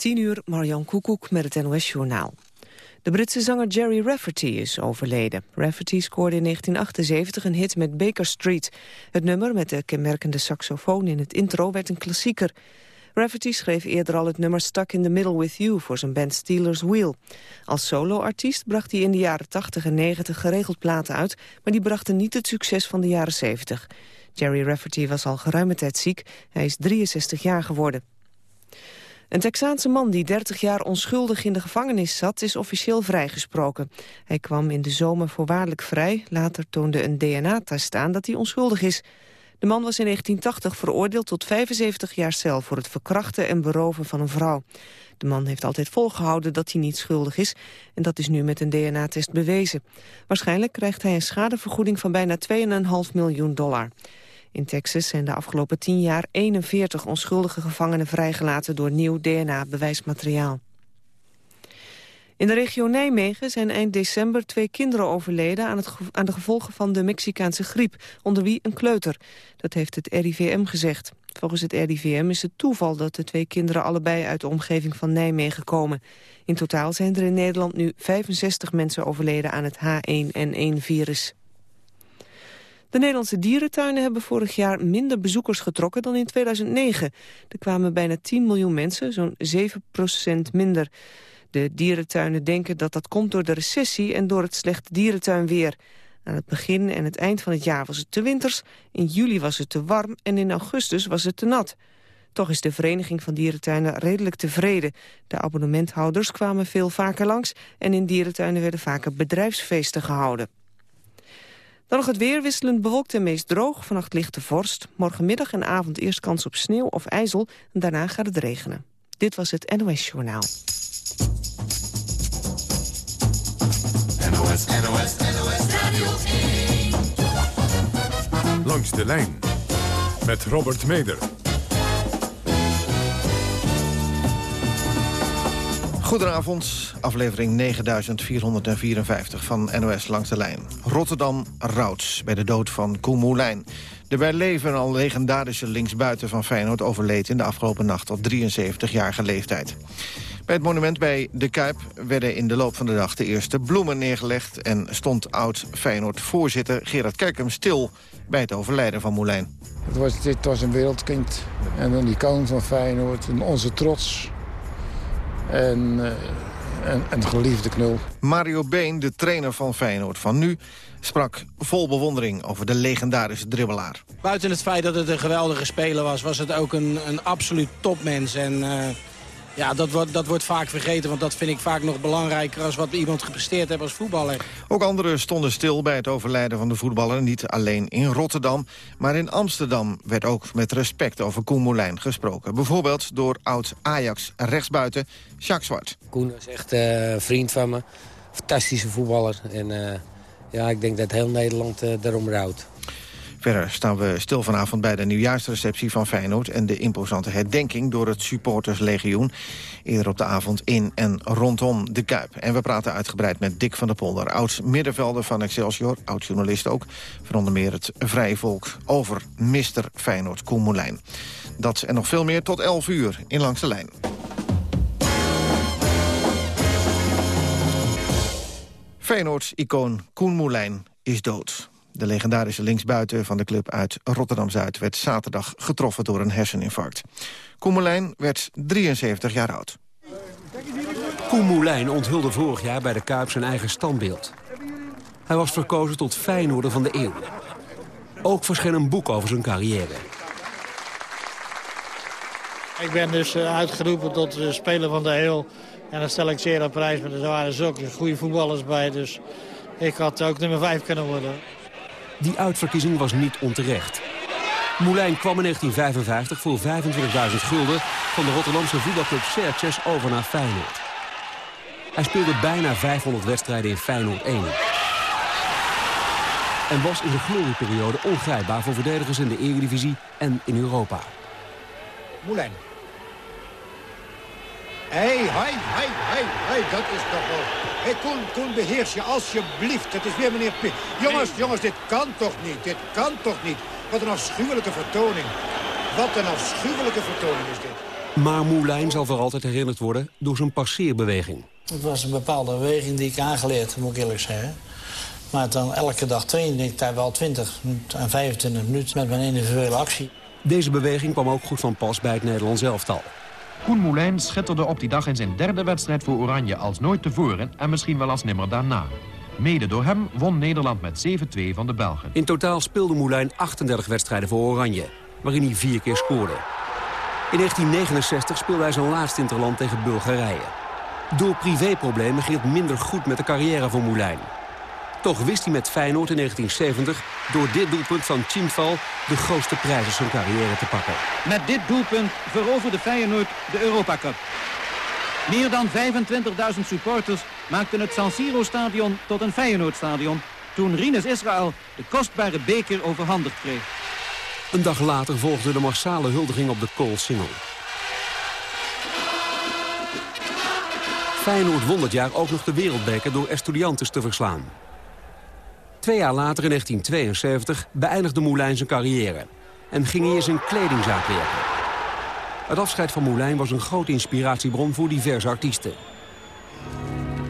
10 uur, Marjan Koekoek met het NOS-journaal. De Britse zanger Jerry Rafferty is overleden. Rafferty scoorde in 1978 een hit met Baker Street. Het nummer met de kenmerkende saxofoon in het intro werd een klassieker. Rafferty schreef eerder al het nummer Stuck in the Middle with You voor zijn band Steelers Wheel. Als soloartiest bracht hij in de jaren 80 en 90 geregeld platen uit, maar die brachten niet het succes van de jaren 70. Jerry Rafferty was al geruime tijd ziek. Hij is 63 jaar geworden. Een Texaanse man die 30 jaar onschuldig in de gevangenis zat... is officieel vrijgesproken. Hij kwam in de zomer voorwaardelijk vrij. Later toonde een DNA-test aan dat hij onschuldig is. De man was in 1980 veroordeeld tot 75 jaar cel... voor het verkrachten en beroven van een vrouw. De man heeft altijd volgehouden dat hij niet schuldig is... en dat is nu met een DNA-test bewezen. Waarschijnlijk krijgt hij een schadevergoeding van bijna 2,5 miljoen dollar. In Texas zijn de afgelopen tien jaar 41 onschuldige gevangenen vrijgelaten door nieuw DNA-bewijsmateriaal. In de regio Nijmegen zijn eind december twee kinderen overleden aan, het aan de gevolgen van de Mexicaanse griep, onder wie een kleuter. Dat heeft het RIVM gezegd. Volgens het RIVM is het toeval dat de twee kinderen allebei uit de omgeving van Nijmegen komen. In totaal zijn er in Nederland nu 65 mensen overleden aan het H1N1-virus. De Nederlandse dierentuinen hebben vorig jaar minder bezoekers getrokken dan in 2009. Er kwamen bijna 10 miljoen mensen, zo'n 7% minder. De dierentuinen denken dat dat komt door de recessie en door het slechte dierentuinweer. Aan het begin en het eind van het jaar was het te winters, in juli was het te warm en in augustus was het te nat. Toch is de Vereniging van Dierentuinen redelijk tevreden. De abonnementhouders kwamen veel vaker langs en in dierentuinen werden vaker bedrijfsfeesten gehouden. Dan nog het weer, wisselend bewolkt en meest droog. Vannacht lichte vorst. Morgenmiddag en avond eerst kans op sneeuw of ijzel. En daarna gaat het regenen. Dit was het NOS Journaal. NOS, NOS, NOS Radio 1. Langs de lijn. Met Robert Meder. Goedenavond, aflevering 9454 van NOS Langs de Lijn. Rotterdam rouwt bij de dood van Koen Moulijn. De bij leven al legendarische linksbuiten van Feyenoord overleed in de afgelopen nacht op 73-jarige leeftijd. Bij het monument bij De Kuip werden in de loop van de dag de eerste bloemen neergelegd... en stond oud-Feyenoord-voorzitter Gerard Kerkem stil bij het overlijden van Moulijn. Het was, dit was een wereldkind en een icoon van Feyenoord, en onze trots... En, uh, en, en geliefde knul. Mario Been, de trainer van Feyenoord van nu sprak vol bewondering over de legendarische dribbelaar. Buiten het feit dat het een geweldige speler was... was het ook een, een absoluut topmens. En uh, ja, dat wordt, dat wordt vaak vergeten, want dat vind ik vaak nog belangrijker... als wat iemand gepresteerd heeft als voetballer. Ook anderen stonden stil bij het overlijden van de voetballer. Niet alleen in Rotterdam, maar in Amsterdam werd ook met respect over Koen Moulijn gesproken. Bijvoorbeeld door oud-Ajax rechtsbuiten Jacques Zwart. Koen is echt uh, vriend van me. Fantastische voetballer. En uh, ja, ik denk dat heel Nederland uh, daarom rouwt. Verder staan we stil vanavond bij de nieuwjaarsreceptie van Feyenoord... en de imposante herdenking door het supporterslegioen... eerder op de avond in en rondom de Kuip. En we praten uitgebreid met Dick van der Polder... oud-middenvelder van Excelsior, oud-journalist ook... van onder meer het Vrije Volk over Mr. Feyenoord Koen. Dat en nog veel meer tot 11 uur in Langs de Lijn. Feyenoord-icoon Koen Moulijn is dood. De legendarische linksbuiten van de club uit Rotterdam-Zuid... werd zaterdag getroffen door een herseninfarct. Koemelijn werd 73 jaar oud. Koen Moulijn onthulde vorig jaar bij de Kuip zijn eigen standbeeld. Hij was verkozen tot Feyenoorder van de eeuw. Ook verscheen een boek over zijn carrière. Ik ben dus eh, uitgeroepen tot uh, speler van de eeuw. En dat stel ik zeer op prijs, maar er waren zulke goede voetballers bij. Dus ik had ook nummer 5 kunnen worden. Die uitverkiezing was niet onterecht. Moulijn kwam in 1955 voor 25.000 gulden van de Rotterdamse voetbalclub Serches over naar Feyenoord. Hij speelde bijna 500 wedstrijden in Feyenoord 1. En was in de glorieperiode ongrijpbaar voor verdedigers in de Eredivisie en in Europa. Moulijn. Hé, hé, hé, hé, dat is toch wel... Hé, hey, Koen, Koen, beheers je alsjeblieft. Het is weer meneer P. Jongens, jongens, dit kan toch niet? Dit kan toch niet? Wat een afschuwelijke vertoning. Wat een afschuwelijke vertoning is dit. Maar Moulijn zal voor altijd herinnerd worden door zijn passeerbeweging. Het was een bepaalde beweging die ik aangeleerd, moet ik eerlijk zeggen. Maar dan elke dag trainde ik daar wel 20 en 25 minuten met mijn individuele actie. Deze beweging kwam ook goed van pas bij het Nederlands elftal. Koen Moulijn schitterde op die dag in zijn derde wedstrijd voor Oranje als nooit tevoren en misschien wel als nimmer daarna. Mede door hem won Nederland met 7-2 van de Belgen. In totaal speelde Moulijn 38 wedstrijden voor Oranje, waarin hij vier keer scoorde. In 1969 speelde hij zijn laatste interland tegen Bulgarije. Door privéproblemen ging het minder goed met de carrière van Moulijn. Toch wist hij met Feyenoord in 1970 door dit doelpunt van Chinval de grootste prijs van zijn carrière te pakken. Met dit doelpunt veroverde Feyenoord de Europa Cup. Meer dan 25.000 supporters maakten het San Siro-stadion tot een Feyenoordstadion... toen Rinus Israël de kostbare beker overhandigd kreeg. Een dag later volgde de massale huldiging op de Koolsingel. Feyenoord won dat jaar ook nog de wereldbeker door Estudiantes te verslaan. Twee jaar later, in 1972, beëindigde Moulijn zijn carrière... en ging hij in zijn kledingzaak werken. Het afscheid van Moulijn was een grote inspiratiebron voor diverse artiesten.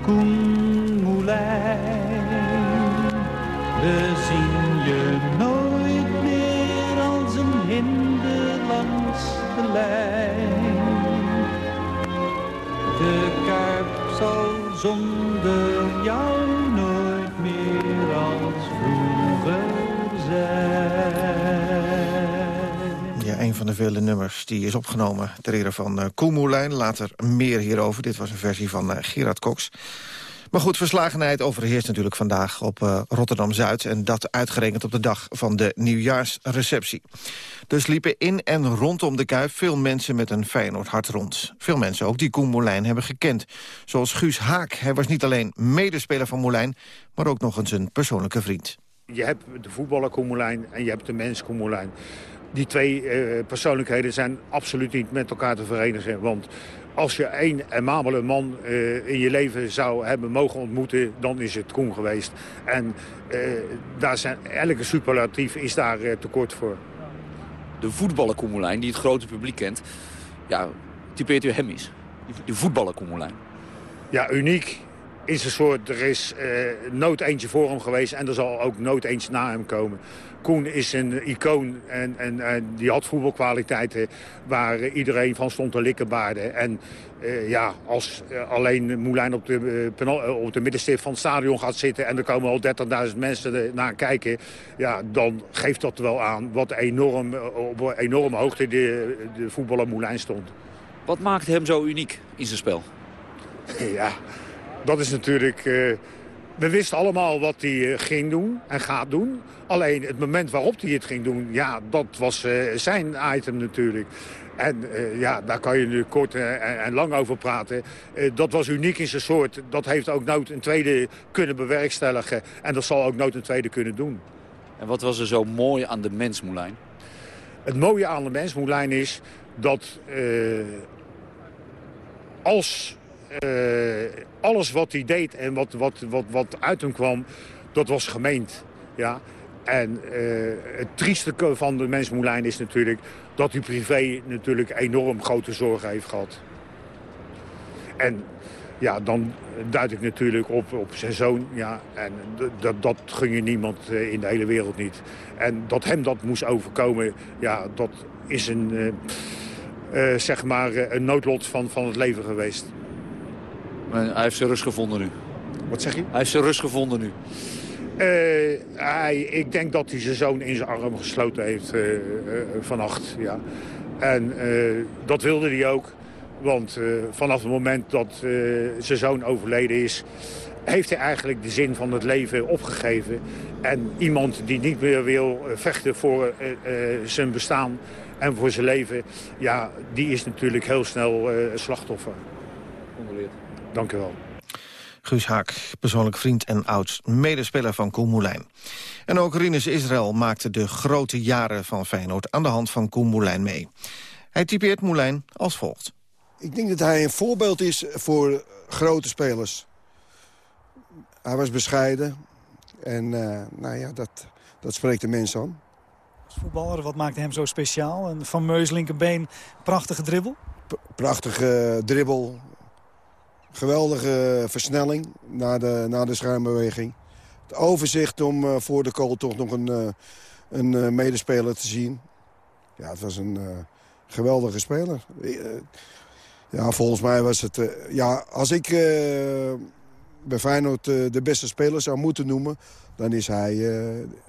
Koen Moulijn, we zien je nooit meer als een hinde langs de lijn. De Kuip zal zonder jou Ja, een van de vele nummers die is opgenomen ter ere van uh, Koen Moulijn. Later meer hierover. Dit was een versie van uh, Gerard Cox. Maar goed, verslagenheid overheerst natuurlijk vandaag op uh, Rotterdam-Zuid... en dat uitgerekend op de dag van de nieuwjaarsreceptie. Dus liepen in en rondom de Kuip veel mensen met een Feyenoord hart rond. Veel mensen ook die Koen Moulijn hebben gekend. Zoals Guus Haak. Hij was niet alleen medespeler van Moulijn... maar ook nog eens een persoonlijke vriend. Je hebt de voetballer Koen Moulijn en je hebt de mens Koen Moulijn. Die twee uh, persoonlijkheden zijn absoluut niet met elkaar te verenigen. Want als je één amabele man uh, in je leven zou hebben mogen ontmoeten, dan is het Koen geweest. En uh, daar zijn, elke superlatief is daar uh, tekort voor. De voetballer Koen Moulijn, die het grote publiek kent, ja, typeert u hem eens. Die voetballer Koen Moulijn. Ja, uniek is een soort, er is nooit eentje voor hem geweest en er zal ook nooit eens na hem komen. Koen is een icoon en, en, en, die had voetbalkwaliteiten waar iedereen van stond te likkenbaarden. En uh, ja, als uh, alleen Moulijn op de, uh, op de middenstip van het stadion gaat zitten... en er komen al 30.000 mensen naar kijken... Ja, dan geeft dat wel aan wat enorm, op een enorme hoogte de, de voetballer Moulijn stond. Wat maakt hem zo uniek in zijn spel? Ja, dat is natuurlijk... We wisten allemaal wat hij ging doen en gaat doen. Alleen het moment waarop hij het ging doen, ja, dat was uh, zijn item natuurlijk. En uh, ja, daar kan je nu kort uh, en, lang over praten. dat was uniek in zijn soort. Dat heeft ook nooit een tweede kunnen bewerkstelligen. En dat zal ook nooit een tweede kunnen doen. En wat was er zo mooi aan de mens, Moulijn? Het mooie aan de mens, Moulijn, is dat als alles wat hij deed en wat, wat, wat, wat uit hem kwam, dat was gemeend. Ja? En uh, het trieste van de mens Moulijn is natuurlijk dat hij privé natuurlijk enorm grote zorgen heeft gehad. En ja, dan duid ik natuurlijk op, op zijn zoon. Ja, en dat, dat gun je niemand in de hele wereld niet. En dat hem dat moest overkomen, ja, dat is een, zeg maar, een noodlot van, van het leven geweest. Hij heeft zijn rust gevonden nu. Wat zeg je? Hij heeft zijn rust gevonden nu. Uh, hij, ik denk dat hij zijn zoon in zijn arm gesloten heeft uh, uh, vannacht. Ja. En dat wilde hij ook. Want vanaf het moment dat zijn zoon overleden is... heeft hij eigenlijk de zin van het leven opgegeven. En iemand die niet meer wil vechten voor zijn bestaan en voor zijn leven... ja, die is natuurlijk heel snel slachtoffer. Condoleerd. Dank u wel. Guus Haak, persoonlijk vriend en oud medespeler van Koen Moulijn. En ook Rinus Israël maakte de grote jaren van Feyenoord aan de hand van Koen Moulijn mee. Hij typeert Moulijn als volgt. Ik denk dat hij een voorbeeld is voor grote spelers. Hij was bescheiden en uh, nou ja, dat, dat spreekt de mensen aan. Als voetballer, wat maakte hem zo speciaal? Een fameus linkerbeen, prachtige dribbel? P Prachtige dribbel. Geweldige versnelling na de, na de schuimbeweging. Het overzicht om uh, voor de kool toch nog een, uh, een uh, medespeler te zien. Ja, het was een geweldige speler. ja, volgens mij was het... ja, als ik bij Feyenoord de beste speler zou moeten noemen... dan is hij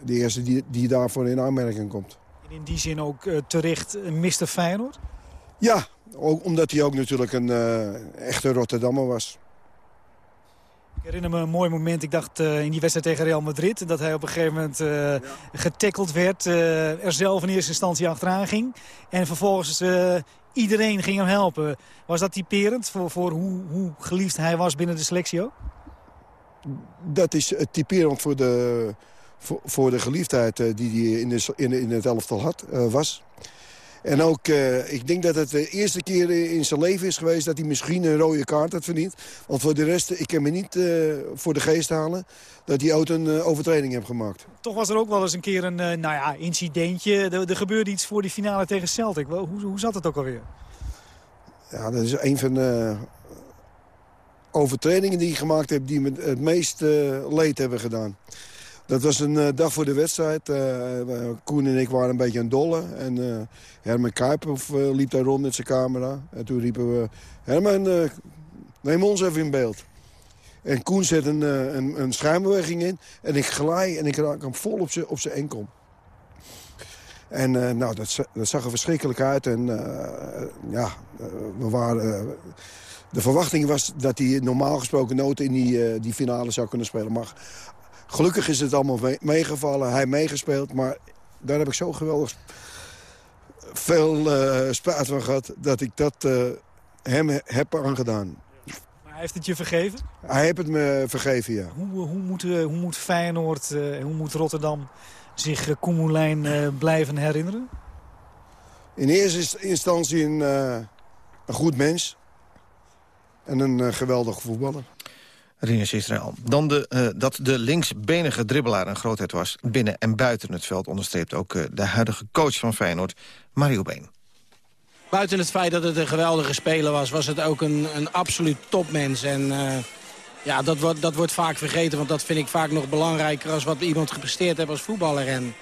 de eerste die, die daarvoor in aanmerking komt. En in die zin ook terecht Mr. Feyenoord? Ja, ook, omdat hij ook natuurlijk een echte Rotterdammer was. Ik herinner me een mooi moment. Ik dacht uh, in die wedstrijd tegen Real Madrid... dat hij op een gegeven moment uh, ja. getackeld werd. Uh, er zelf in eerste instantie achteraan ging. En vervolgens iedereen ging hem helpen. Was dat typerend voor, voor hoe, hoe, geliefd hij was binnen de selectie ook? Dat is typerend voor de, voor, voor de geliefdheid die hij in, de, in, in het elftal had, was. En ook, uh, ik denk dat het de eerste keer in zijn leven is geweest... dat hij misschien een rode kaart had verdiend. Want voor de rest, ik kan me niet uh, voor de geest halen... dat hij ooit een uh, overtreding heeft gemaakt. Toch was er ook wel eens een keer een nou ja, incidentje. Er, er, gebeurde iets voor die finale tegen Celtic. Hoe, hoe zat het ook alweer? Ja, dat is een van de overtredingen die hij gemaakt heeft... die me het meest leed hebben gedaan. Dat was een uh, dag voor de wedstrijd. Uh, Koen en ik waren een beetje aan dolle. En uh, Herman Kuiphoff liep daar rond met zijn camera. En toen riepen we... Herman, neem ons even in beeld. En Koen zet een, een, een schuimbeweging in. En ik glij en ik raak hem vol op zijn op enkel. En nou, dat, dat, zag er verschrikkelijk uit. En ja, we waren... de verwachting was dat hij normaal gesproken noten in die, die finale zou kunnen spelen. Maar Gelukkig is het allemaal meegevallen. Hij meegespeeld. Maar daar heb ik zo geweldig veel uh, van gehad... dat ik dat uh, hem heb aangedaan. Maar hij heeft het je vergeven? Hij heeft het me vergeven, ja. Hoe, hoe, moet, uh, hoe moet Feyenoord, hoe moet Rotterdam zich uh, Koemelijn blijven herinneren? In eerste instantie een, een goed mens. En een geweldige voetballer. Rinus Israël. Dan de, uh, dat de linksbenige dribbelaar een grootheid was... binnen en buiten het veld onderstreept ook uh, de huidige coach van Feyenoord, Mario Been. Buiten het feit dat het een geweldige speler was... was het ook een, een absoluut topmens. En uh, ja, dat, wordt, dat wordt vaak vergeten, want dat vind ik vaak nog belangrijker... als wat iemand gepresteerd heeft als voetballer. En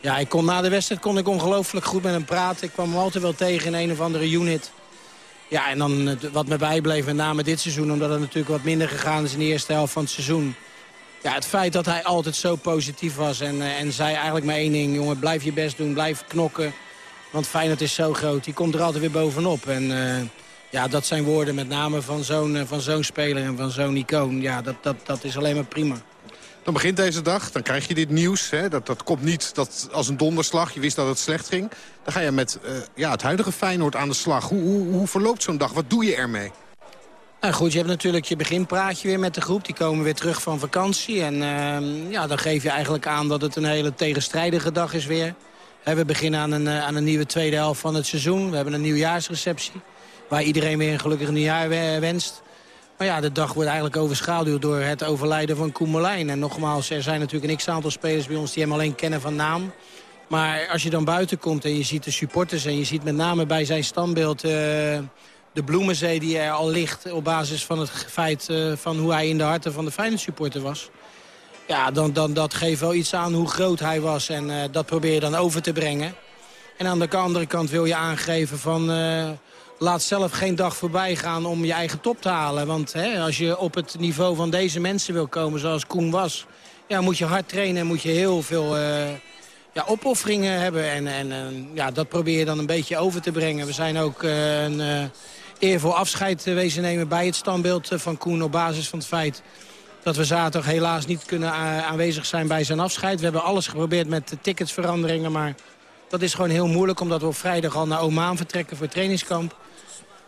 ja, ik kon, na de wedstrijd kon ik ongelooflijk goed met hem praten. Ik kwam hem altijd wel tegen in een of andere unit... Ja, en dan wat me bijbleef, met name dit seizoen... omdat het natuurlijk wat minder gegaan is in de eerste helft van het seizoen. Ja, het feit dat hij altijd zo positief was en, eh, en zei eigenlijk maar één ding... jongen, blijf je best doen, blijf knokken. Want Feyenoord is zo groot, die komt er altijd weer bovenop. En uh, ja, dat zijn woorden met name van zo'n zo'n speler en van zo'n icoon. Ja, dat, dat, dat is alleen maar prima. Dan begint deze dag, dan krijg je dit nieuws. Hè? Dat, dat komt niet dat, als een donderslag. Je wist dat het slecht ging. Dan ga je met uh, ja, het huidige Feyenoord aan de slag. Hoe, hoe, hoe verloopt zo'n dag? Wat doe je ermee? Nou goed, je hebt natuurlijk je beginpraatje weer met de groep. Die komen weer terug van vakantie. En uh, ja, dan geef je eigenlijk aan dat het een hele tegenstrijdige dag is weer. We beginnen aan een, uh, aan een nieuwe tweede helft van het seizoen. We hebben een nieuwjaarsreceptie. Waar iedereen weer een gelukkig nieuwjaar wenst. Maar ja, de dag wordt eigenlijk overschaduwd door het overlijden van Koen En nogmaals, er zijn natuurlijk een x-aantal spelers bij ons die hem alleen kennen van naam. Maar als je dan buiten komt en je ziet de supporters... en je ziet met name bij zijn standbeeld uh, de bloemenzee die er al ligt... op basis van het feit uh, van hoe hij in de harten van de Feyenoord supporter was... ja, dan, dan dat geeft wel iets aan hoe groot hij was. En uh, dat probeer je dan over te brengen. En aan de andere kant wil je aangeven van laat zelf geen dag voorbij gaan om je eigen top te halen. Want hè, als je op het niveau van deze mensen wil komen zoals Koen was... Ja, moet je hard trainen en moet je heel veel uh, ja, opofferingen hebben. En, en ja, dat probeer je dan een beetje over te brengen. We zijn ook uh, een uh, eervol afscheid wezen nemen bij het standbeeld van Koen... op basis van het feit dat we zaterdag helaas niet kunnen aanwezig zijn bij zijn afscheid. We hebben alles geprobeerd met ticketsveranderingen, maar... Dat is gewoon heel moeilijk, omdat we op vrijdag al naar Oman vertrekken voor trainingskamp.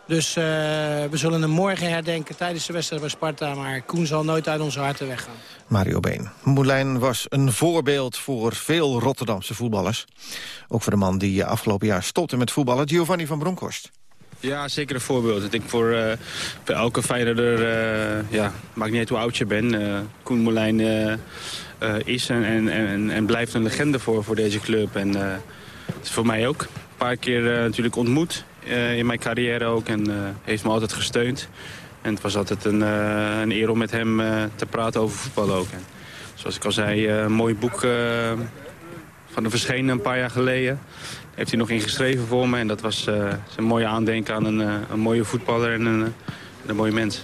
Dus uh, we zullen hem morgen herdenken tijdens de wedstrijd bij Sparta. Maar Koen zal nooit uit onze harten weggaan. Mario Been. Moulijn was een voorbeeld voor veel Rotterdamse voetballers. Ook voor de man die afgelopen jaar stopte met voetballen, Giovanni van Bronckhorst. Ja, zeker een voorbeeld. Ik denk voor, uh, voor elke Feyenoorder, uh, ja, maakt niet uit hoe oud je bent. Uh, Koen Moulijn is en, en, en, en, blijft een legende voor, voor deze club. En is voor mij ook. Een paar keer natuurlijk ontmoet in mijn carrière ook en heeft me altijd gesteund. En het was altijd een, een eer om met hem te praten over voetbal ook. Zoals ik al zei, een mooi boek van de verschenen een paar jaar geleden. Heeft hij nog ingeschreven voor me en dat was een mooie aandenken aan een, een mooie voetballer en een, een mooie mens.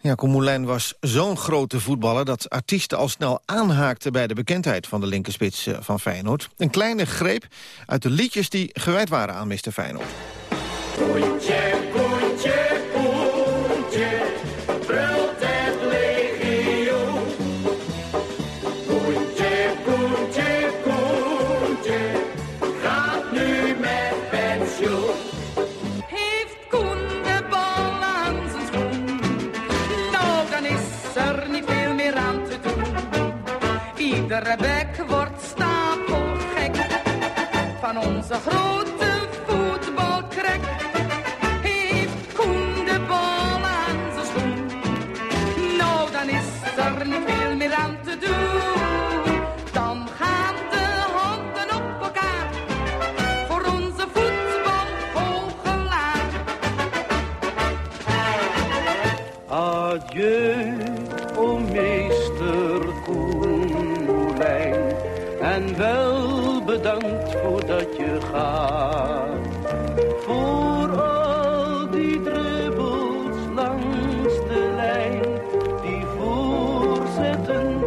Ja, Koen was zo'n grote voetballer... dat artiesten al snel aanhaakten bij de bekendheid van de linkerspits eh, van Feyenoord. Een kleine greep uit de liedjes die gewijd waren aan Mr. Feyenoord. Wojciechu. Adieu, o meester en wel bedankt voordat je gaat. Voor al die druppels langs de lijn, die voorzetten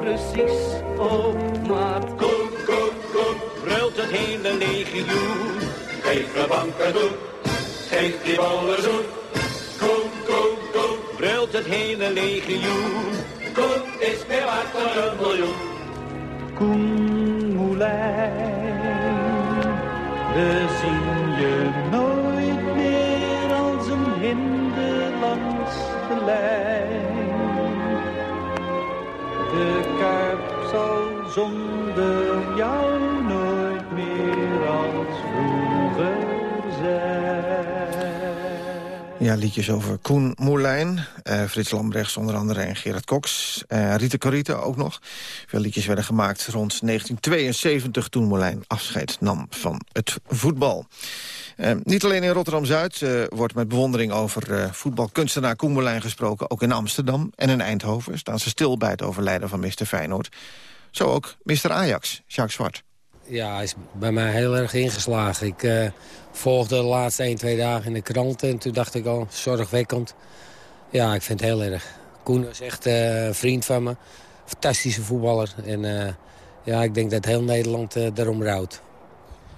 precies op maat. Kom, kom, kom, brult het hele legioen. Geef de banken toe, geef die ballen zoen. Het hele legioen. Kom, is meer waard dan een miljoen. Koen Moulijn. We zien je nooit meer als een hinde langs de lijn. De zal zonder jou Ja, liedjes over Koen Moulijn, uh, Frits Lambrechts onder andere en Gerard Cox. Uh, Rita Corita ook nog. Veel liedjes werden gemaakt rond 1972 toen Moulijn afscheid nam van het voetbal. Uh, niet alleen in Rotterdam-Zuid wordt met bewondering over voetbalkunstenaar Koen Moulijn gesproken. Ook in Amsterdam en in Eindhoven staan ze stil bij het overlijden van Mr. Feyenoord. Zo ook Mr. Ajax, Jacques Zwart. Ja, hij is bij mij heel erg ingeslagen. Ik uh, volgde de laatste 1, 2 dagen in de kranten en toen dacht ik al, zorgwekkend. Ja, ik vind het heel erg. Koen is echt uh, een vriend van me. Fantastische voetballer. En uh, ja, ik denk dat heel Nederland daarom rouwt.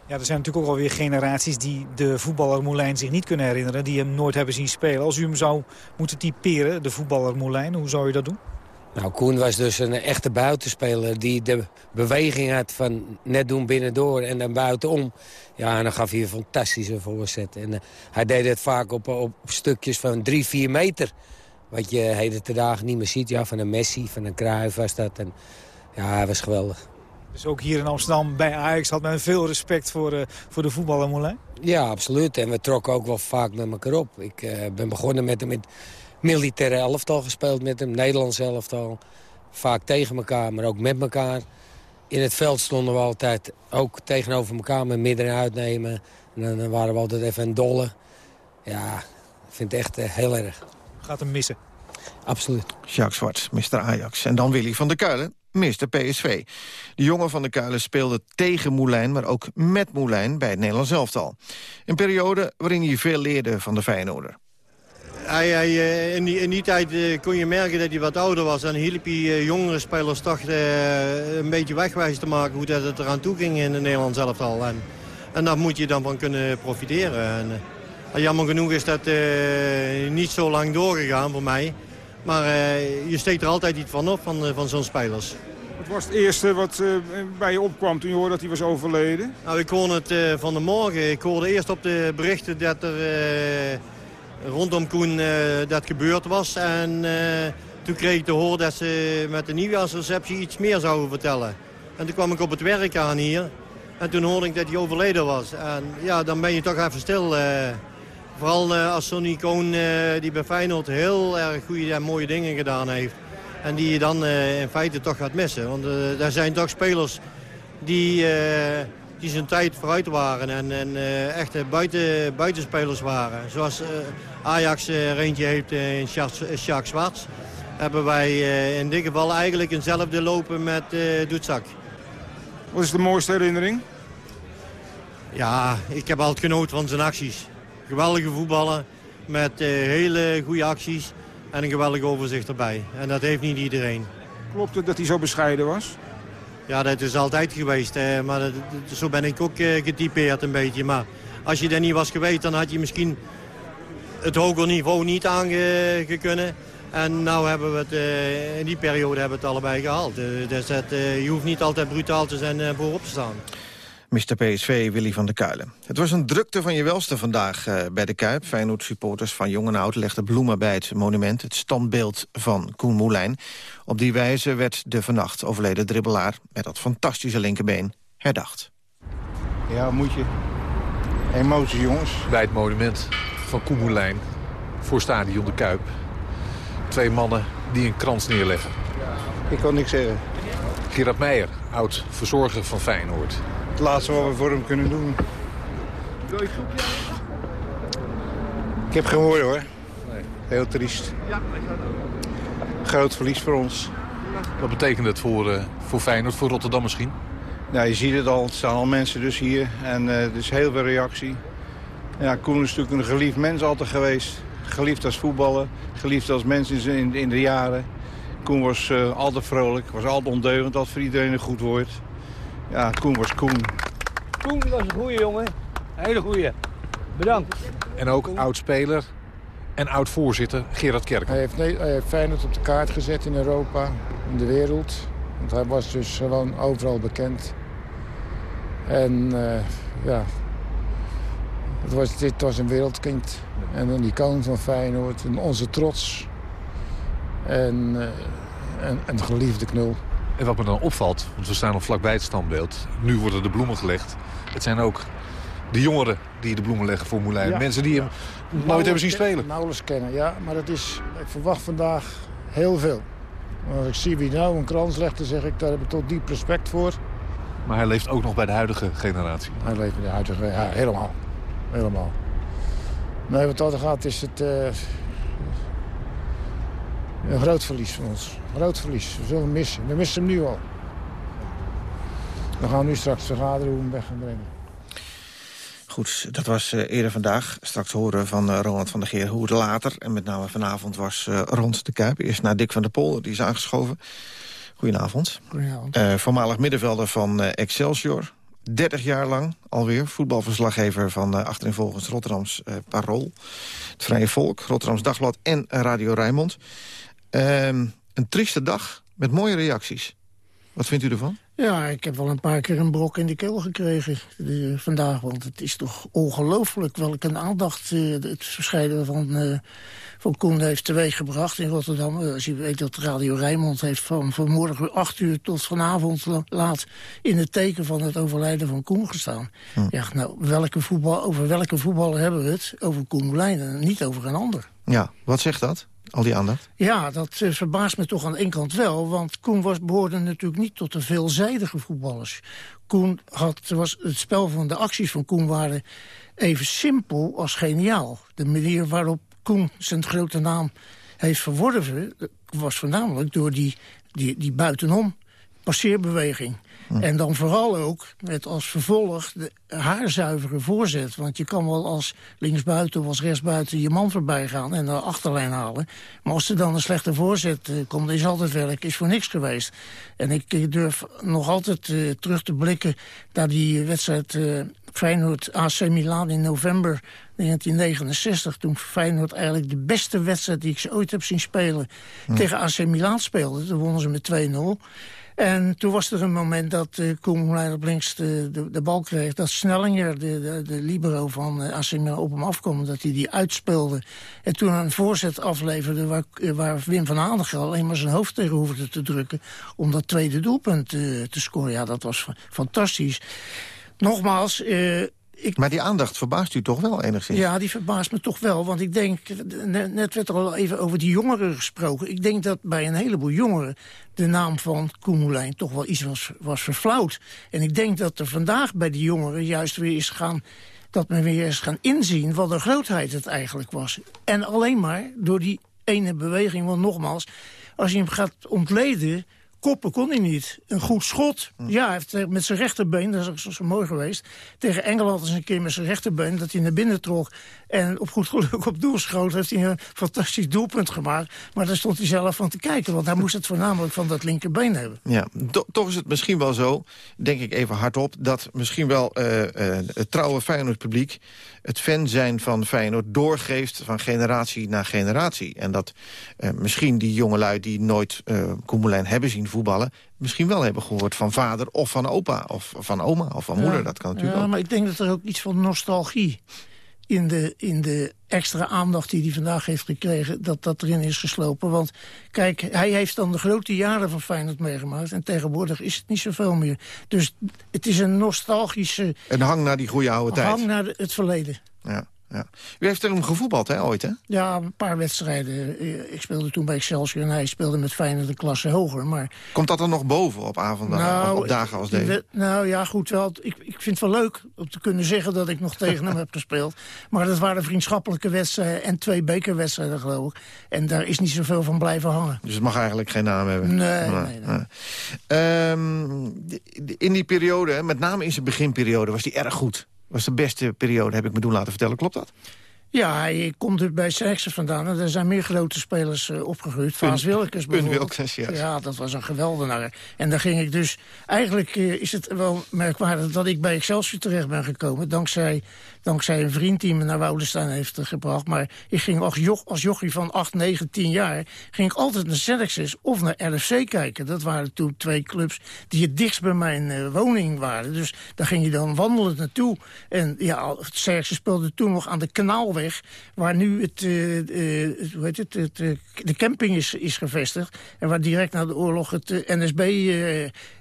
Ja, er zijn natuurlijk ook alweer generaties die de voetballer Moulijn zich niet kunnen herinneren. Die hem nooit hebben zien spelen. Als u hem zou moeten typeren, de voetballer Moulijn, hoe zou je dat doen? Nou, Koen was dus een echte buitenspeler die de beweging had van net doen binnendoor en dan buitenom. Ja, en dan gaf hij een fantastische voorzet. En uh, hij deed het vaak op, op stukjes van drie, vier meter. Wat je heden te dagen niet meer ziet. Ja, van een Messi, van een Cruijff was dat. En, ja, hij was geweldig. Dus ook hier in Amsterdam bij Ajax had men veel respect voor, uh, voor de voetballer Moulin? Ja, absoluut. En we trokken ook wel vaak met elkaar op. Ik uh, ben begonnen met hem in militaire elftal gespeeld met hem. Nederlands elftal. Vaak tegen elkaar, maar ook met elkaar. In het veld stonden we altijd ook tegenover elkaar met midden en uitnemen. En dan waren we altijd even een dolle. Ja, ik vind het echt uh, heel erg. Gaat hem missen? Absoluut. Jacques Zwart, Mr. Ajax. En dan Willy van der Kuilen, Mr. PSV. De jongen van der Kuilen speelde tegen Moulijn, maar ook met Moulijn bij het Nederlands elftal. Een periode waarin hij veel leerde van de Feyenoorder. Hij, hij, eh, in, die, in, die, tijd eh, kon je merken dat hij wat ouder was. En hielp hij uh, jongere spelers toch een beetje wegwijs te maken hoe dat het eraan toe ging in het Nederlands elftal. En, en daar moet je dan van kunnen profiteren. En, jammer genoeg is dat niet zo lang doorgegaan voor mij. Maar je steekt er altijd iets van op, van, van zo'n spelers. Wat was het eerste wat bij je opkwam toen je hoorde dat hij was overleden? Nou, ik hoorde het van de morgen. Ik hoorde eerst op de berichten dat er rondom Koen uh, dat gebeurd was. En uh, toen kreeg ik te horen dat ze met de nieuwjaarsreceptie iets meer zouden vertellen. En toen kwam ik op het werk aan hier. En toen hoorde ik dat hij overleden was. En ja, dan ben je toch even stil. Uh, vooral als zo'n icoon die bij Feyenoord heel erg goede en mooie dingen gedaan heeft. En die je dan in feite toch gaat missen. Want er zijn toch spelers die die zijn tijd vooruit waren en, en uh, echte buiten, buitenspelers waren. Zoals uh, Ajax er eentje heeft in Sjaak Zwarts. Hebben wij in dit geval eigenlijk eenzelfde lopen met Doetzak. Wat is de mooiste herinnering? Ja, ik heb altijd genoten van zijn acties. Geweldige voetballen met hele goede acties en een geweldig overzicht erbij. En dat heeft niet iedereen. Klopt het dat hij zo bescheiden was? Ja, dat is altijd geweest. Maar dat, zo ben ik ook uh, getypeerd een beetje. Maar als je er niet was geweest, dan had je misschien het hoger niveau niet aangekunnen. En nu hebben we het, uh, in die periode hebben we het allebei gehaald. Uh, dus het, je hoeft niet altijd brutaal te zijn voorop te staan. Mr. PSV, Willy van der Kuilen. Het was een drukte van je welste vandaag uh, bij de Kuip. Feyenoord-supporters van jong en oud legden bloemen bij het monument... het standbeeld van Koen Moulijn. Op die wijze werd de vannacht overleden dribbelaar... met dat fantastische linkerbeen herdacht. Ja, moet je. Emotie, jongens. Bij het monument van Koen Moulijn voor stadion de Kuip. Twee mannen die een krans neerleggen. Ik kan niks zeggen. Gerard Meijer, oud-verzorger van Feyenoord het laatste wat we voor hem kunnen doen. Ik heb geen woorden hoor. Heel triest. Groot verlies voor ons. Wat betekent het voor, uh, voor Feyenoord, voor Rotterdam misschien? Nou, je ziet het al. Het staan al mensen dus hier. En uh, er is heel veel reactie. Ja, Koen is natuurlijk een geliefd mens altijd geweest. Geliefd als voetballer. Geliefd als mens in, in de jaren. Koen was uh, altijd vrolijk. Was altijd ondeugend. Had voor iedereen een goed woord. Ja, Koen was Koen. Koen was een goede jongen. Een hele goede. Bedankt. En ook oud-speler en oud-voorzitter Gerard Kerk. Hij heeft, nee, hij heeft Feyenoord op de kaart gezet in Europa, in de wereld. Want hij was dus gewoon overal bekend. En uh, ja, het was, dit was een wereldkind. En een icoon van Feyenoord. En onze trots. En, uh, en een geliefde knul. En wat me dan opvalt, want we staan nog vlakbij het standbeeld. Nu worden de bloemen gelegd. Het zijn ook de jongeren die de bloemen leggen voor Moulijn. Mensen die hem nooit hebben zien spelen. Nauwelijks kennen, ja. Maar dat is, ik verwacht vandaag heel veel. als ik zie wie nou een krans legt, dan zeg ik, daar heb ik tot diep respect voor. Maar hij leeft ook nog bij de huidige generatie. Hij leeft bij de huidige, ja, helemaal. Helemaal. Nee, wat dat gaat is het... Uh, een groot verlies van ons. Groot verlies. We zullen hem missen. We missen hem nu al. We gaan nu straks vergaderen hoe we hem weg gaan brengen. Goed, dat was uh, eerder vandaag. Straks horen van uh, Ronald van der Geer hoe het later... en met name vanavond was uh, rond de Kuip. Eerst naar Dick van der Pol, die is aangeschoven. Goedenavond. Goedenavond. voormalig middenvelder van Excelsior. 30 jaar lang alweer voetbalverslaggever van uh, achterin volgens Rotterdams Parool. Het Vrije Volk, Rotterdams Dagblad en Radio Rijnmond. Ehm, een trieste dag met mooie reacties. Wat vindt u ervan? Ja, ik heb wel een paar keer een brok in de keel gekregen de, vandaag. Want het is toch ongelooflijk welke aandacht uh, het verschijnen van, uh, van Koen heeft teweeggebracht in Rotterdam. Als je weet dat Radio Rijnmond heeft van vanmorgen 8 uur tot vanavond laat... in het teken van het overlijden van Koen gestaan. Hm. Ja, nou, welke voetbal, over welke voetballer hebben we het? Over Koen Moulijn en niet over een ander. Ja, wat zegt dat? al die aandacht? Ja, dat uh, verbaast me toch aan de kant wel. Want Koen was, behoorde natuurlijk niet tot de veelzijdige voetballers. Koen had, was, het spel van de acties van Koen waren even simpel als geniaal. De manier waarop Koen zijn grote naam heeft verworven... was voornamelijk door die, die, die buitenom passeerbeweging. Hm. En dan vooral ook met als vervolg de haarzuivere voorzet. Want je kan wel als linksbuiten of als rechtsbuiten je man voorbij gaan en de achterlijn halen. Maar als er dan een slechte voorzet uh, komt, is altijd werk, is voor niks geweest. En ik durf nog altijd uh, terug te blikken naar die wedstrijd uh, Feyenoord AC Milan in november 1969. Toen Feyenoord eigenlijk de beste wedstrijd die ik ze ooit heb zien spelen hm. tegen AC Milan speelde. Toen wonnen ze met 2-0. En toen was er een moment dat uh, Koen op links de, de, bal kreeg... dat Snellinger, de, de, de libero van uh, op hem afkwam... dat hij die uitspeelde. En toen een voorzet afleverde waar, eh, waar Wim van Aandegal... alleen maar zijn hoofd tegen hoefde te drukken... om dat tweede doelpunt te scoren. Ja, dat was fantastisch. Nogmaals, ik... Maar die aandacht verbaast u toch wel enigszins? Ja, die verbaast me toch wel. Want ik denk, net, net werd er al even over die jongeren gesproken. Ik denk dat bij een heleboel jongeren de naam van Koen Moulijn toch wel iets was, was verflauwd. En ik denk dat er vandaag bij die jongeren juist weer is gaan dat men weer eens gaan inzien wat een grootheid het eigenlijk was. En alleen maar door die ene beweging, want nogmaals... als je hem gaat ontleden, koppen kon hij niet. Een goed schot, ja, heeft met zijn rechterbeen, dat is zo mooi geweest... tegen Engeland eens een keer met zijn rechterbeen, dat hij naar binnen trok... en op goed geluk op doel schoot, heeft hij een fantastisch doelpunt gemaakt. Maar daar stond hij zelf van te kijken, want hij moest het voornamelijk van dat linkerbeen hebben. Ja, to- toch is het misschien wel zo, denk ik even hardop... dat misschien wel eh, eh, het trouwe Feyenoord-publiek... het fan zijn van Feyenoord doorgeeft van generatie naar generatie. En dat eh, misschien die jongelui die nooit uh, Koemelijn hebben zien voetballen... misschien wel hebben gehoord van vader of van opa of van oma of van moeder. Ja, Dat kan natuurlijk ja, ook. maar ik denk dat er ook iets van nostalgie in de, in de extra aandacht die hij vandaag heeft gekregen, dat dat erin is geslopen. Want kijk, hij heeft dan de grote jaren van Feyenoord meegemaakt en tegenwoordig is het niet zoveel meer. Dus het is een nostalgische Een hang naar die goede oude tijd. hang naar de- het verleden. Ja, ja. U heeft er hem gevoetbald, hè, ooit, hè? Ja, een paar wedstrijden. Eh, Ik speelde toen bij Excelsior en hij speelde met Feyenoord een klasse hoger. Maar Komt dat er nog boven op avonden, op dagen als deze? Nou ja, goed wel. Ik, ik vind het wel leuk om te kunnen zeggen dat ik nog tegen hem heb gespeeld. Maar dat waren vriendschappelijke wedstrijden en twee bekerwedstrijden, geloof ik. En daar is niet zoveel van blijven hangen. Dus het mag eigenlijk geen naam hebben. Nee, nee, nee. Ehm, de- de- in die periode, met name in zijn beginperiode, was hij erg goed. Was de beste periode, heb ik me doen laten vertellen. Klopt dat? Ja, hij komt bij Sexen vandaan. En er zijn meer grote spelers eh, opgegroeid. Wilkes Pun bijvoorbeeld. Wilkes, ja. Ja, dat was een geweldenaar. En daar ging ik dus... Eigenlijk eh, is het wel merkwaardig dat ik bij Excelsior terecht ben gekomen. Dankzij, dankzij een vriend die me naar Woudenstein heeft eh, gebracht. Maar ik ging als, joch, als jochie van 8, 9, 10 jaar... ging ik altijd naar Xerxes of naar RFC kijken. Dat waren toen twee clubs die het dichtst bij mijn eh, woning waren. Dus daar ging je dan wandelend naartoe. En ja, speelde toen nog aan de Kanaalweg... waar nu het, eh, hoe heet het, de camping is, is gevestigd. En waar direct na de oorlog het NSB,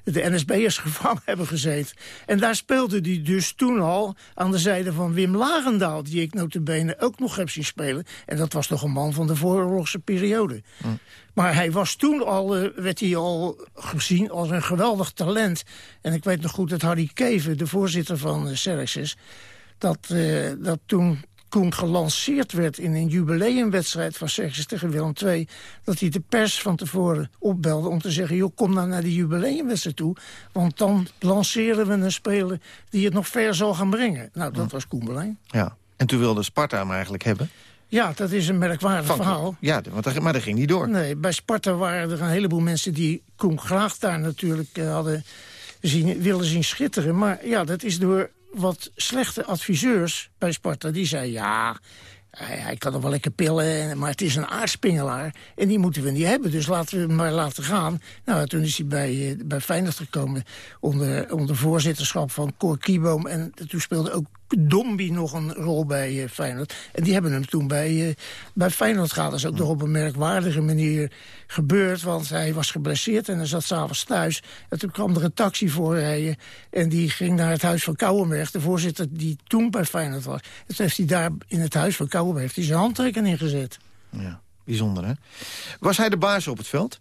de NSB'ers gevangen hebben gezeten. En daar speelde hij dus toen al aan de zijde van Wim Lagendaal... die ik notabene ook nog heb zien spelen. En dat was toch een man van de vooroorlogse periode. Maar hij was toen al, eh, werd hij al gezien als een geweldig talent. En ik weet nog goed dat Harry Keven, de voorzitter van uh. Dat, eh, dat toen Koen gelanceerd werd in een jubileumwedstrijd van Xerxes tegen Willem II... dat hij de pers van tevoren opbelde om te zeggen... joh, kom nou naar die jubileumwedstrijd toe... want dan lanceren we een speler die het nog ver zal gaan brengen. Nou, dat was Koen Berlijn. Ja. En toen wilde Sparta hem eigenlijk hebben. Ja, dat is een merkwaardig verhaal. Ja, want maar dat ging niet door. Nee, bij Sparta waren er een heleboel mensen die Koen graag daar natuurlijk eh, hadden zien, willen zien schitteren. Maar ja, dat is door wat slechte adviseurs bij Sparta. Die zeiden, ja, hij, kan nog wel lekker pillen, en- maar het is een aardspingelaar. En die moeten we niet hebben, dus laten we hem maar laten gaan. Nou, toen is hij bij, eh, bij Feyenoord gekomen onder, onder voorzitterschap van Cor Kieboom. En toen speelde ook Dombi nog een rol bij eh, Feyenoord. En die hebben hem toen bij, eh, bij Feyenoord gehad. Dat is ook nog op een merkwaardige manier gebeurd. Want hij was geblesseerd en hij zat s'avonds thuis. En toen kwam er een taxi voorrijden. En die ging naar het huis van Kouwenberg. De voorzitter die toen bij Feyenoord was. En toen heeft hij daar in het huis van Kouwenberg heeft hij zijn handtekening gezet. Ja, bijzonder, hè? Was hij de baas op het veld?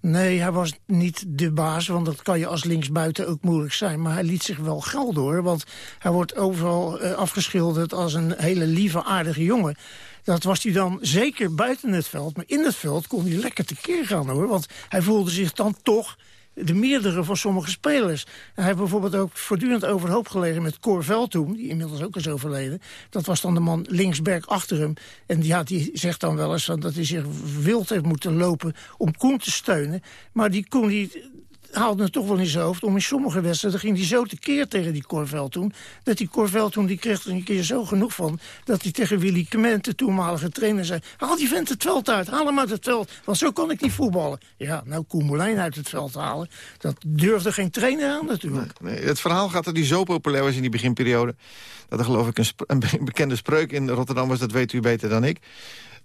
Nee, hij was niet de baas, want dat kan je als linksbuiten ook moeilijk zijn. Maar hij liet zich wel geld door, want hij wordt overal eh, afgeschilderd als een hele lieve, aardige jongen. Dat was hij dan zeker buiten het veld, maar in het veld kon hij lekker tekeer gaan hoor. Want hij voelde zich dan toch de meerdere van sommige spelers. En hij heeft bijvoorbeeld ook voortdurend overhoop gelegen met Cor Veldhoen, die inmiddels ook is overleden. Dat was dan de man linksberg achter hem. En ja, die zegt dan wel eens dat hij zich wild heeft moeten lopen om Koen te steunen. Maar die Koen die haalde het toch wel in zijn hoofd om in sommige wedstrijden ging hij zo tekeer tegen die Cor Veldhoen, dat die Cor Veldhoen die kreeg er een keer zo genoeg van dat hij tegen Willy Clement, de toenmalige trainer, zei haal die vent het veld uit, haal hem uit het veld, want zo kan ik niet voetballen. Ja, nou Koen uit het veld halen, dat durfde geen trainer aan natuurlijk. Nee, het verhaal gaat dat hij zo populair was in die beginperiode... dat er geloof ik een, een be- bekende spreuk in Rotterdam was, dat weet u beter dan ik...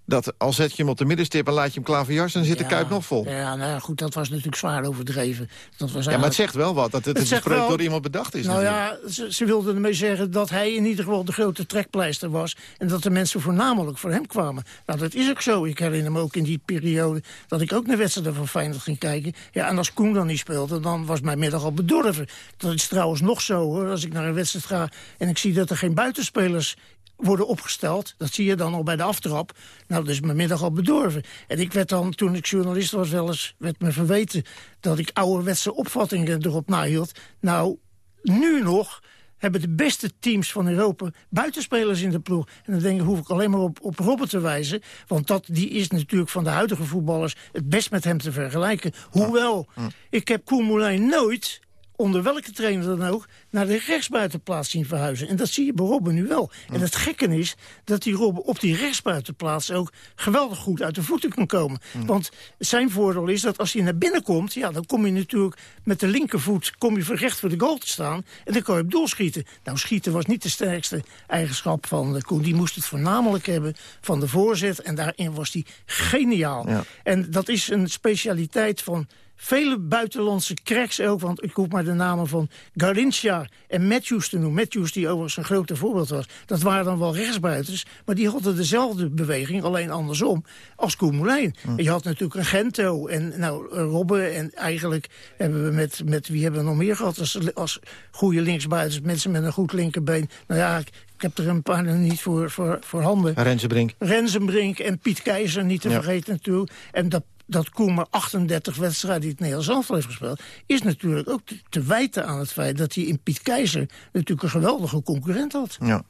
dat al zet je hem op de middenstip en laat je hem klaverjassen... dan zit de kuip nog vol. Ja, nou goed, dat was natuurlijk zwaar overdreven. Dat was Ja, maar het zegt wel wat, dat het, het wel- door iemand bedacht is. Nou natuurlijk. ja, ze, ze wilden ermee zeggen dat hij in ieder geval de grote trekpleister was... en dat de mensen voornamelijk voor hem kwamen. Nou, dat is ook zo. Ik herinner me ook in die periode dat ik ook naar wedstrijden van Feyenoord ging kijken. Ja, en als Koen dan niet speelde, dan was mijn middag al bedorven. Dat is trouwens nog zo, hoor. Als ik naar een wedstrijd ga en ik zie dat er geen buitenspelers worden opgesteld. Dat zie je dan al bij de aftrap. Nou, dat is mijn middag al bedorven. En ik werd dan, toen ik journalist was, wel eens werd me verweten... dat ik ouderwetse opvattingen erop nahield. Nou, nu nog hebben de beste teams van Europa buitenspelers in de ploeg. En dan denk ik, hoef ik alleen maar op, op Robben te wijzen. Want dat, die is natuurlijk van de huidige voetballers het best met hem te vergelijken. Hoewel, ik heb Koen Moulijn nooit onder welke trainer dan ook, naar de rechtsbuitenplaats zien verhuizen. En dat zie je bij Robben nu wel. En het gekke is dat die Robben op die rechtsbuitenplaats ook geweldig goed uit de voeten kan komen. Want zijn voordeel is dat als hij naar binnen komt, ja, dan kom je natuurlijk met de linkervoet kom je recht voor de goal te staan. En dan kan je op doel schieten. Nou, schieten was niet de sterkste eigenschap van de Koen. Die moest het voornamelijk hebben van de voorzet. En daarin was hij geniaal. En dat is een specialiteit van vele buitenlandse cracks ook. Want ik hoef maar de namen van Garincha en Matthews te noemen. Matthews, die overigens een grote voorbeeld was. Dat waren dan wel rechtsbuiters. Maar die hadden dezelfde beweging, alleen andersom, als Koen Moulijn. En je had natuurlijk een Gento en nou, Robben. En eigenlijk hebben we met, met wie hebben we nog meer gehad als, als goede linksbuiters. Mensen met een goed linkerbeen. Nou ja, ik, ik heb er een paar niet voor, voor, voor handen. Rensenbrink. Rensenbrink en Piet Keizer niet te Ja. vergeten natuurlijk. En dat, dat Koen maar 38 wedstrijden die het Nederlands elftal heeft gespeeld... is natuurlijk ook te, te wijten aan het feit dat hij in Piet Keizer... natuurlijk een geweldige concurrent had. Ja.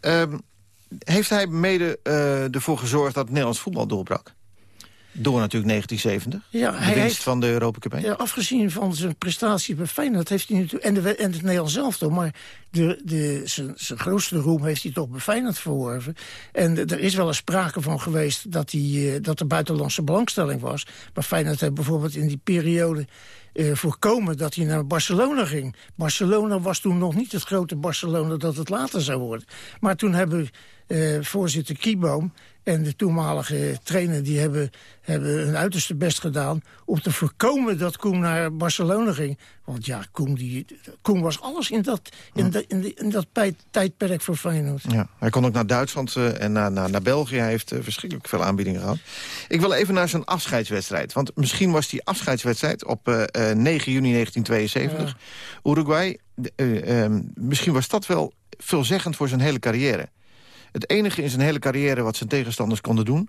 Ehm, heeft hij mede eh, ervoor gezorgd dat het Nederlands voetbal doorbrak? Door natuurlijk 1970. Ja, de hij heeft- van de Europa Cup 1. Ja, afgezien van zijn prestatie bij Feyenoord heeft hij natuurlijk... en, de, en het Nederlands elftal, maar de, de, zijn, zijn grootste roem heeft hij toch bij Feyenoord verworven. En de- er is wel eens sprake van geweest dat, hij, eh, dat er buitenlandse belangstelling was. Maar Feyenoord heeft bijvoorbeeld in die periode eh, voorkomen dat hij naar Barcelona ging. Barcelona was toen nog niet het grote Barcelona dat het later zou worden. Maar toen hebben voorzitter Kieboom en de toenmalige trainer... die hebben, hebben hun uiterste best gedaan om te voorkomen dat Koen naar Barcelona ging. Want ja, Koen, die, Koen was alles in dat, in, de- in, de- in dat tijdperk voor Feyenoord. Ja, hij kon ook naar Duitsland eh, en naar, naar, naar België. Hij heeft eh, verschrikkelijk veel aanbiedingen gehad. Ik wil even naar zijn afscheidswedstrijd. Want misschien was die afscheidswedstrijd op eh, eh, 9 juni 1972. Uruguay, de- eh, ehm, misschien was dat wel veelzeggend voor zijn hele carrière. Het enige in zijn hele carrière wat zijn tegenstanders konden doen...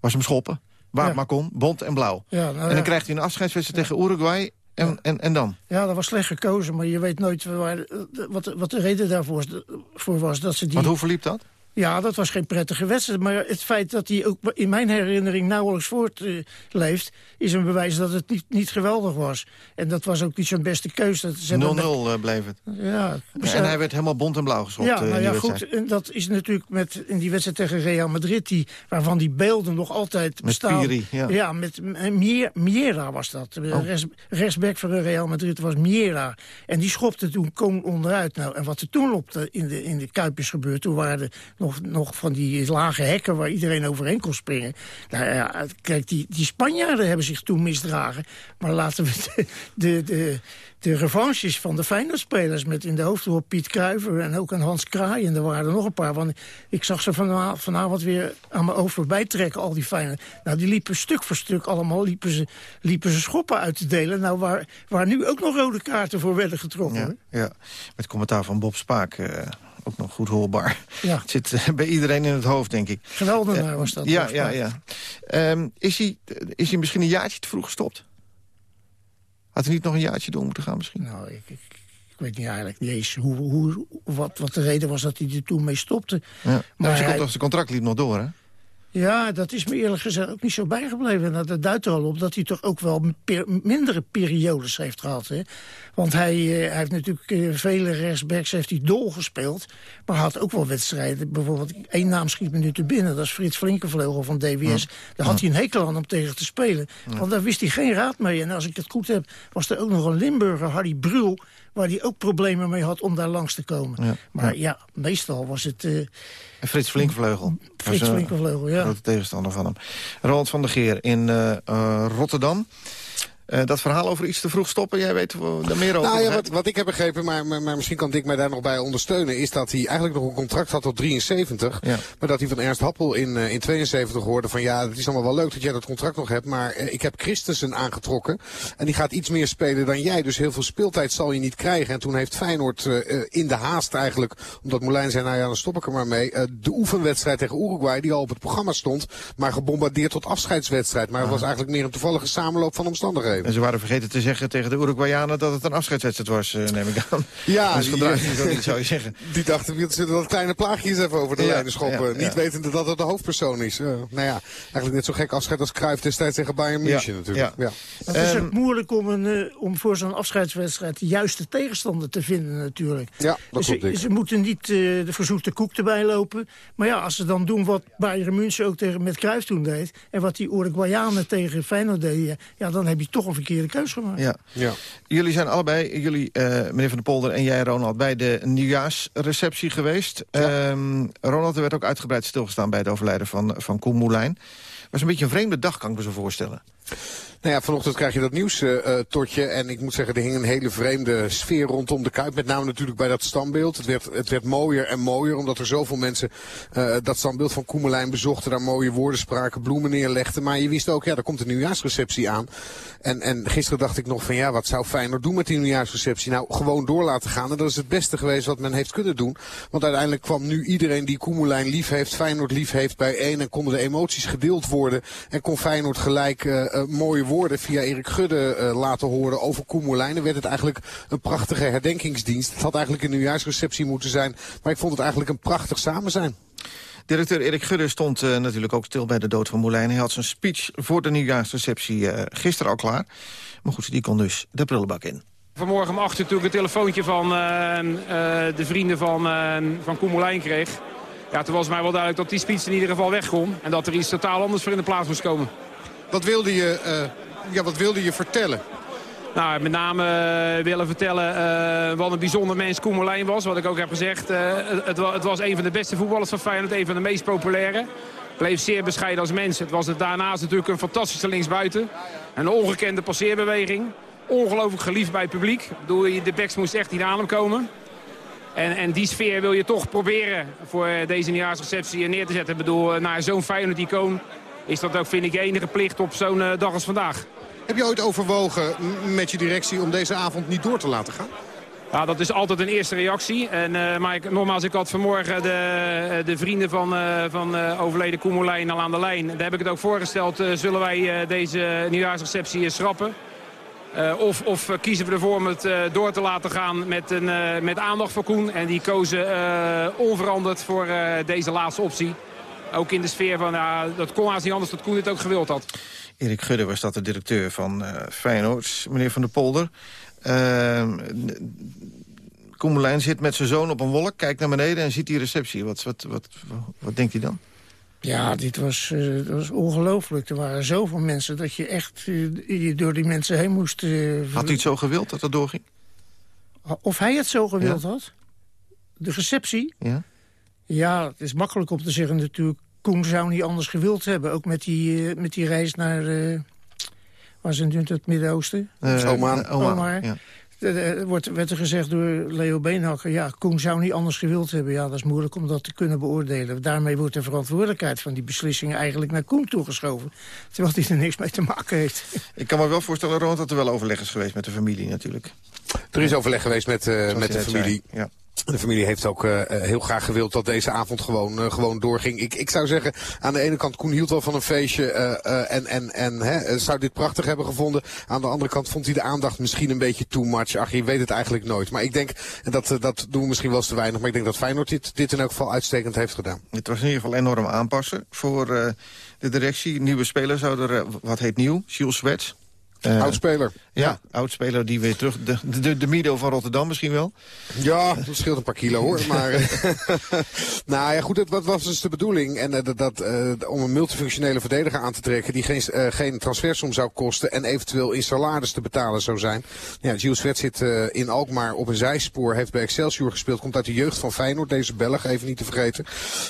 was hem schoppen. Waar het maar kon, bond en blauw. Ja, nou en dan krijgt hij een afscheidswedstrijd tegen Uruguay... En, en, en dan? Ja, dat was slecht gekozen, maar je weet nooit waar, wat, wat de reden daarvoor voor was. Dat ze die... Want hoe verliep dat? Ja, dat was geen prettige wedstrijd. Maar het feit dat hij ook in mijn herinnering nauwelijks voortleeft... is een bewijs dat het niet, niet geweldig was. En dat was ook niet zijn beste. Dat, 0-0 ze hebben met- eh, bleef het. Ja, En hij werd helemaal bont en blauw geschopt ja, eh, nou ja, goed. En dat is natuurlijk met, in die wedstrijd tegen Real Madrid... Die, waarvan die beelden nog altijd bestaan. Piri, ja. met eh, Mier- Miera was dat. Oh. Rechts, rechtsback van Real Madrid was Miera. En die schopte toen Koon onderuit. Nou, en wat er toen op de, in, de, in de Kuipjes gebeurde... toen waren er nog, nog van die lage hekken waar iedereen overheen kon springen. Nou ja, kijk, die, die Spanjaarden hebben zich toen misdragen. Maar laten we de, de, de, de revanches van de Feyenoord-spelers... met in de hoofdrol Piet Kruiver en ook een Hans Kraai... en er waren er nog een paar. Want ik zag ze vana- vanavond weer aan mijn oog voorbij trekken, al die Feyenoord. Nou, die liepen stuk voor stuk allemaal, liepen ze, liepen ze schoppen uit te delen. Nou, waar, waar nu ook nog rode kaarten voor werden getrokken. Ja, ja, met commentaar van Bob Spaak. eh, ook nog goed hoorbaar. Ja. Het zit eh, bij iedereen in het hoofd, denk ik. Geweldenaar was dat. Ja, Bob ja, Spaak. ja. Ehm, is, hij, is hij misschien een jaartje te vroeg gestopt? Had hij niet nog een jaartje door moeten gaan misschien? Nou, ik, ik, ik weet niet eigenlijk niet eens hoe, hoe, wat, wat de reden was dat hij er toen mee stopte. Ja. Maar Maar zijn, hij- contract liep nog door, hè? Ja, dat is me eerlijk gezegd ook niet zo bijgebleven. Nou, dat duidt er al op dat hij toch ook wel per- mindere periodes heeft gehad. Hè? Want hij, eh, hij heeft natuurlijk eh, vele rechtsbacks heeft hij dol gespeeld. Maar had ook wel wedstrijden. Bijvoorbeeld één naam schiet me nu te binnen. Dat is Frits Flinkenvleugel van DWS. Daar had hij een hekel aan om tegen te spelen. Want daar wist hij geen raad mee. En als ik het goed heb, was er ook nog een Limburger, Harry Brul... waar hij ook problemen mee had om daar langs te komen. Ja. Maar ja, meestal was het... eh, En Frits Flinkvleugel. Frits een Flinkvleugel, ja. Grote tegenstander van hem. Roland van der Geer in eh, eh, Rotterdam. Eh, dat verhaal over iets te vroeg stoppen, jij weet daar meer over. Nou ja, wat, wat ik heb begrepen, maar, maar, maar misschien kan Dick mij daar nog bij ondersteunen... is dat hij eigenlijk nog een contract had tot 73. Maar dat hij van Ernst Happel in, eh, in 72 hoorde van... ja, het is allemaal wel leuk dat jij dat contract nog hebt... maar eh, ik heb Christensen aangetrokken. En die gaat iets meer spelen dan jij. Dus heel veel speeltijd zal je niet krijgen. En toen heeft Feyenoord eh, eh, in de haast eigenlijk... omdat Moulijn zei, nou ja, dan stop ik er maar mee... eh, de oefenwedstrijd tegen Uruguay, die al op het programma stond... maar gebombardeerd tot afscheidswedstrijd. Maar het was eigenlijk meer een toevallige samenloop van omstandigheden. En ze waren vergeten te zeggen tegen de Uruguayanen dat het een afscheidswedstrijd was, eh, neem ik aan. Ja, dus gedrag niet, zou je zeggen. Die dachten, zullen dat kleine plaagje eens even over de Ja, lijnen schoppen. ja, ja. Niet wetende dat het de hoofdpersoon is. Eh, nou ja, eigenlijk net zo gek afscheid als Cruijff destijds tegen Bayern München natuurlijk. Ja. Het is ook moeilijk om, een, eh, om voor zo'n afscheidswedstrijd de juiste tegenstander te vinden natuurlijk. Ja, dat ze, klopt, Dick. ze moeten niet eh, de verzoete koek erbij lopen. Maar ja, als ze dan doen wat Bayern München ook tegen, met Cruijff toen deed... en wat die Uruguayanen tegen Feyenoord deden... ja, dan heb je toch een verkeerde keus gemaakt. Ja. Ja. Jullie zijn allebei, jullie, eh, meneer Van der Polder en jij Ronald... bij de nieuwjaarsreceptie geweest. Ehm, Ronald, er werd ook uitgebreid stilgestaan bij het overlijden van, van Koen Moulijn. Was een beetje een vreemde dag, kan ik me zo voorstellen. Nou ja, vanochtend krijg je dat nieuws, eh, eh, Totje. En ik moet zeggen, er hing een hele vreemde sfeer rondom de Kuip. Met name natuurlijk bij dat standbeeld. Het werd, het werd mooier en mooier, omdat er zoveel mensen eh, dat standbeeld van Koemelijn bezochten. Daar mooie woorden spraken, bloemen neerlegden. Maar je wist ook, ja, er komt een nieuwjaarsreceptie aan. En, en gisteren dacht ik nog van, ja, wat zou Feyenoord doen met die nieuwjaarsreceptie? Nou, gewoon door laten gaan. En dat is het beste geweest wat men heeft kunnen doen. Want uiteindelijk kwam nu iedereen die Koemelijn lief heeft, Feyenoord lief heeft, bijeen. En konden de emoties gedeeld worden. En kon Feyenoord gelijk eh, eh, mooie woorden via Erik Gudde eh, laten horen over Koemelijn. Dan werd het eigenlijk een prachtige herdenkingsdienst. Het had eigenlijk een nieuwjaarsreceptie moeten zijn. Maar ik vond het eigenlijk een prachtig samen zijn. Directeur Erik Gudde stond eh, natuurlijk ook stil bij de dood van Moulijn. Hij had zijn speech voor de nieuwjaarsreceptie eh, gisteren al klaar. Maar goed, die kon dus de prullenbak in. Vanmorgen om 8 uur toen ik een telefoontje van de vrienden van, uh, van Koen Moulijn kreeg. Ja, toen was mij wel duidelijk dat die speech in ieder geval weg kon. En dat er iets totaal anders voor in de plaats moest komen. Wat wilde je, eh, ja, wat wilde je vertellen? Nou, met name eh, willen vertellen eh, wat een bijzonder mens Koen Moulijn was. Wat ik ook heb gezegd. het, het wa- het was een van de beste voetballers van Feyenoord. Een van de meest populaire. Bleef zeer bescheiden als mens. Het was het daarnaast natuurlijk een fantastische linksbuiten. Een ongekende passeerbeweging. Ongelooflijk geliefd bij het publiek. Ik bedoel, de backs moest echt niet aan hem komen. En, en die sfeer wil je toch proberen voor deze nieuwjaarsreceptie neer te zetten. Ik bedoel, naar zo'n Feyenoord-icoon is dat ook, vind ik, de enige plicht op zo'n eh, dag als vandaag. Heb je ooit overwogen met je directie om deze avond niet door te laten gaan? Ja, dat is altijd een eerste reactie. En, eh, maar ik, nogmaals, ik had vanmorgen de, de vrienden van, eh, van eh, overleden Koemelijn al aan de lijn. Daar heb ik het ook voorgesteld. eh, zullen wij eh, deze nieuwjaarsreceptie eh, schrappen? Eh, of of kiezen we ervoor om het eh, door te laten gaan met, een, eh, met aandacht voor Koen. En die kozen onveranderd voor deze laatste optie. Ook in de sfeer van, dat kon haast niet anders dat Koen dit ook gewild had. Erik Gudde was dat de directeur van Feyenoord, meneer Van der Polder. Koen Moulijn zit met zijn zoon op een wolk, kijkt naar beneden en ziet die receptie. Wat, wat, wat, wat denkt hij dan? Ja, dit was, eh, dat was ongelooflijk. Er waren zoveel mensen dat je echt eh, je door die mensen heen moest... eh, Had hij het zo gewild dat dat doorging? Of hij het zo gewild had? De receptie? Ja. Ja, het is makkelijk om te zeggen natuurlijk... Koen zou niet anders gewild hebben. Ook met die, eh, met die reis naar... eh waar ze nu het Midden-Oosten? Oman. Oman, Omar. ja. Eh, eh, wordt, werd er gezegd door Leo Beenhakker... ja, Koen zou niet anders gewild hebben. Ja, dat is moeilijk om dat te kunnen beoordelen. Daarmee wordt de verantwoordelijkheid van die beslissingen... eigenlijk naar Koen toegeschoven. Terwijl hij er niks mee te maken heeft. Ik kan me wel voorstellen, Ronald, dat er wel overleg is geweest met de familie natuurlijk. Er is overleg geweest met, eh, met de familie. zei, Ja. De familie heeft ook eh, eh, heel graag gewild dat deze avond gewoon, eh, gewoon doorging. Ik, ik zou zeggen, aan de ene kant, Koen hield wel van een feestje en, en, en hè, zou dit prachtig hebben gevonden. Aan de andere kant vond hij de aandacht misschien een beetje too much. Ach, je weet het eigenlijk nooit. Maar ik denk, en dat, dat doen we misschien wel eens te weinig, maar ik denk dat Feyenoord dit, dit in elk geval uitstekend heeft gedaan. Het was in ieder geval enorm aanpassen voor de directie. Nieuwe speler zou er, wat heet nieuw, Jules Swets. Eh, Oudspeler. Ja, oudspeler die weer terug. De, de, de Mido van Rotterdam misschien wel? Ja, dat scheelt een paar kilo hoor. Maar, nou ja, goed, wat was dus de bedoeling? En eh, dat, dat, eh, om een multifunctionele verdediger aan te trekken... die geen, eh, geen transfersom zou kosten... en eventueel in salaris te betalen zou zijn. Ja, Gilles Vet zit eh, in Alkmaar op een zijspoor. Heeft bij Excelsior gespeeld. Komt uit de jeugd van Feyenoord, deze Belg, even niet te vergeten.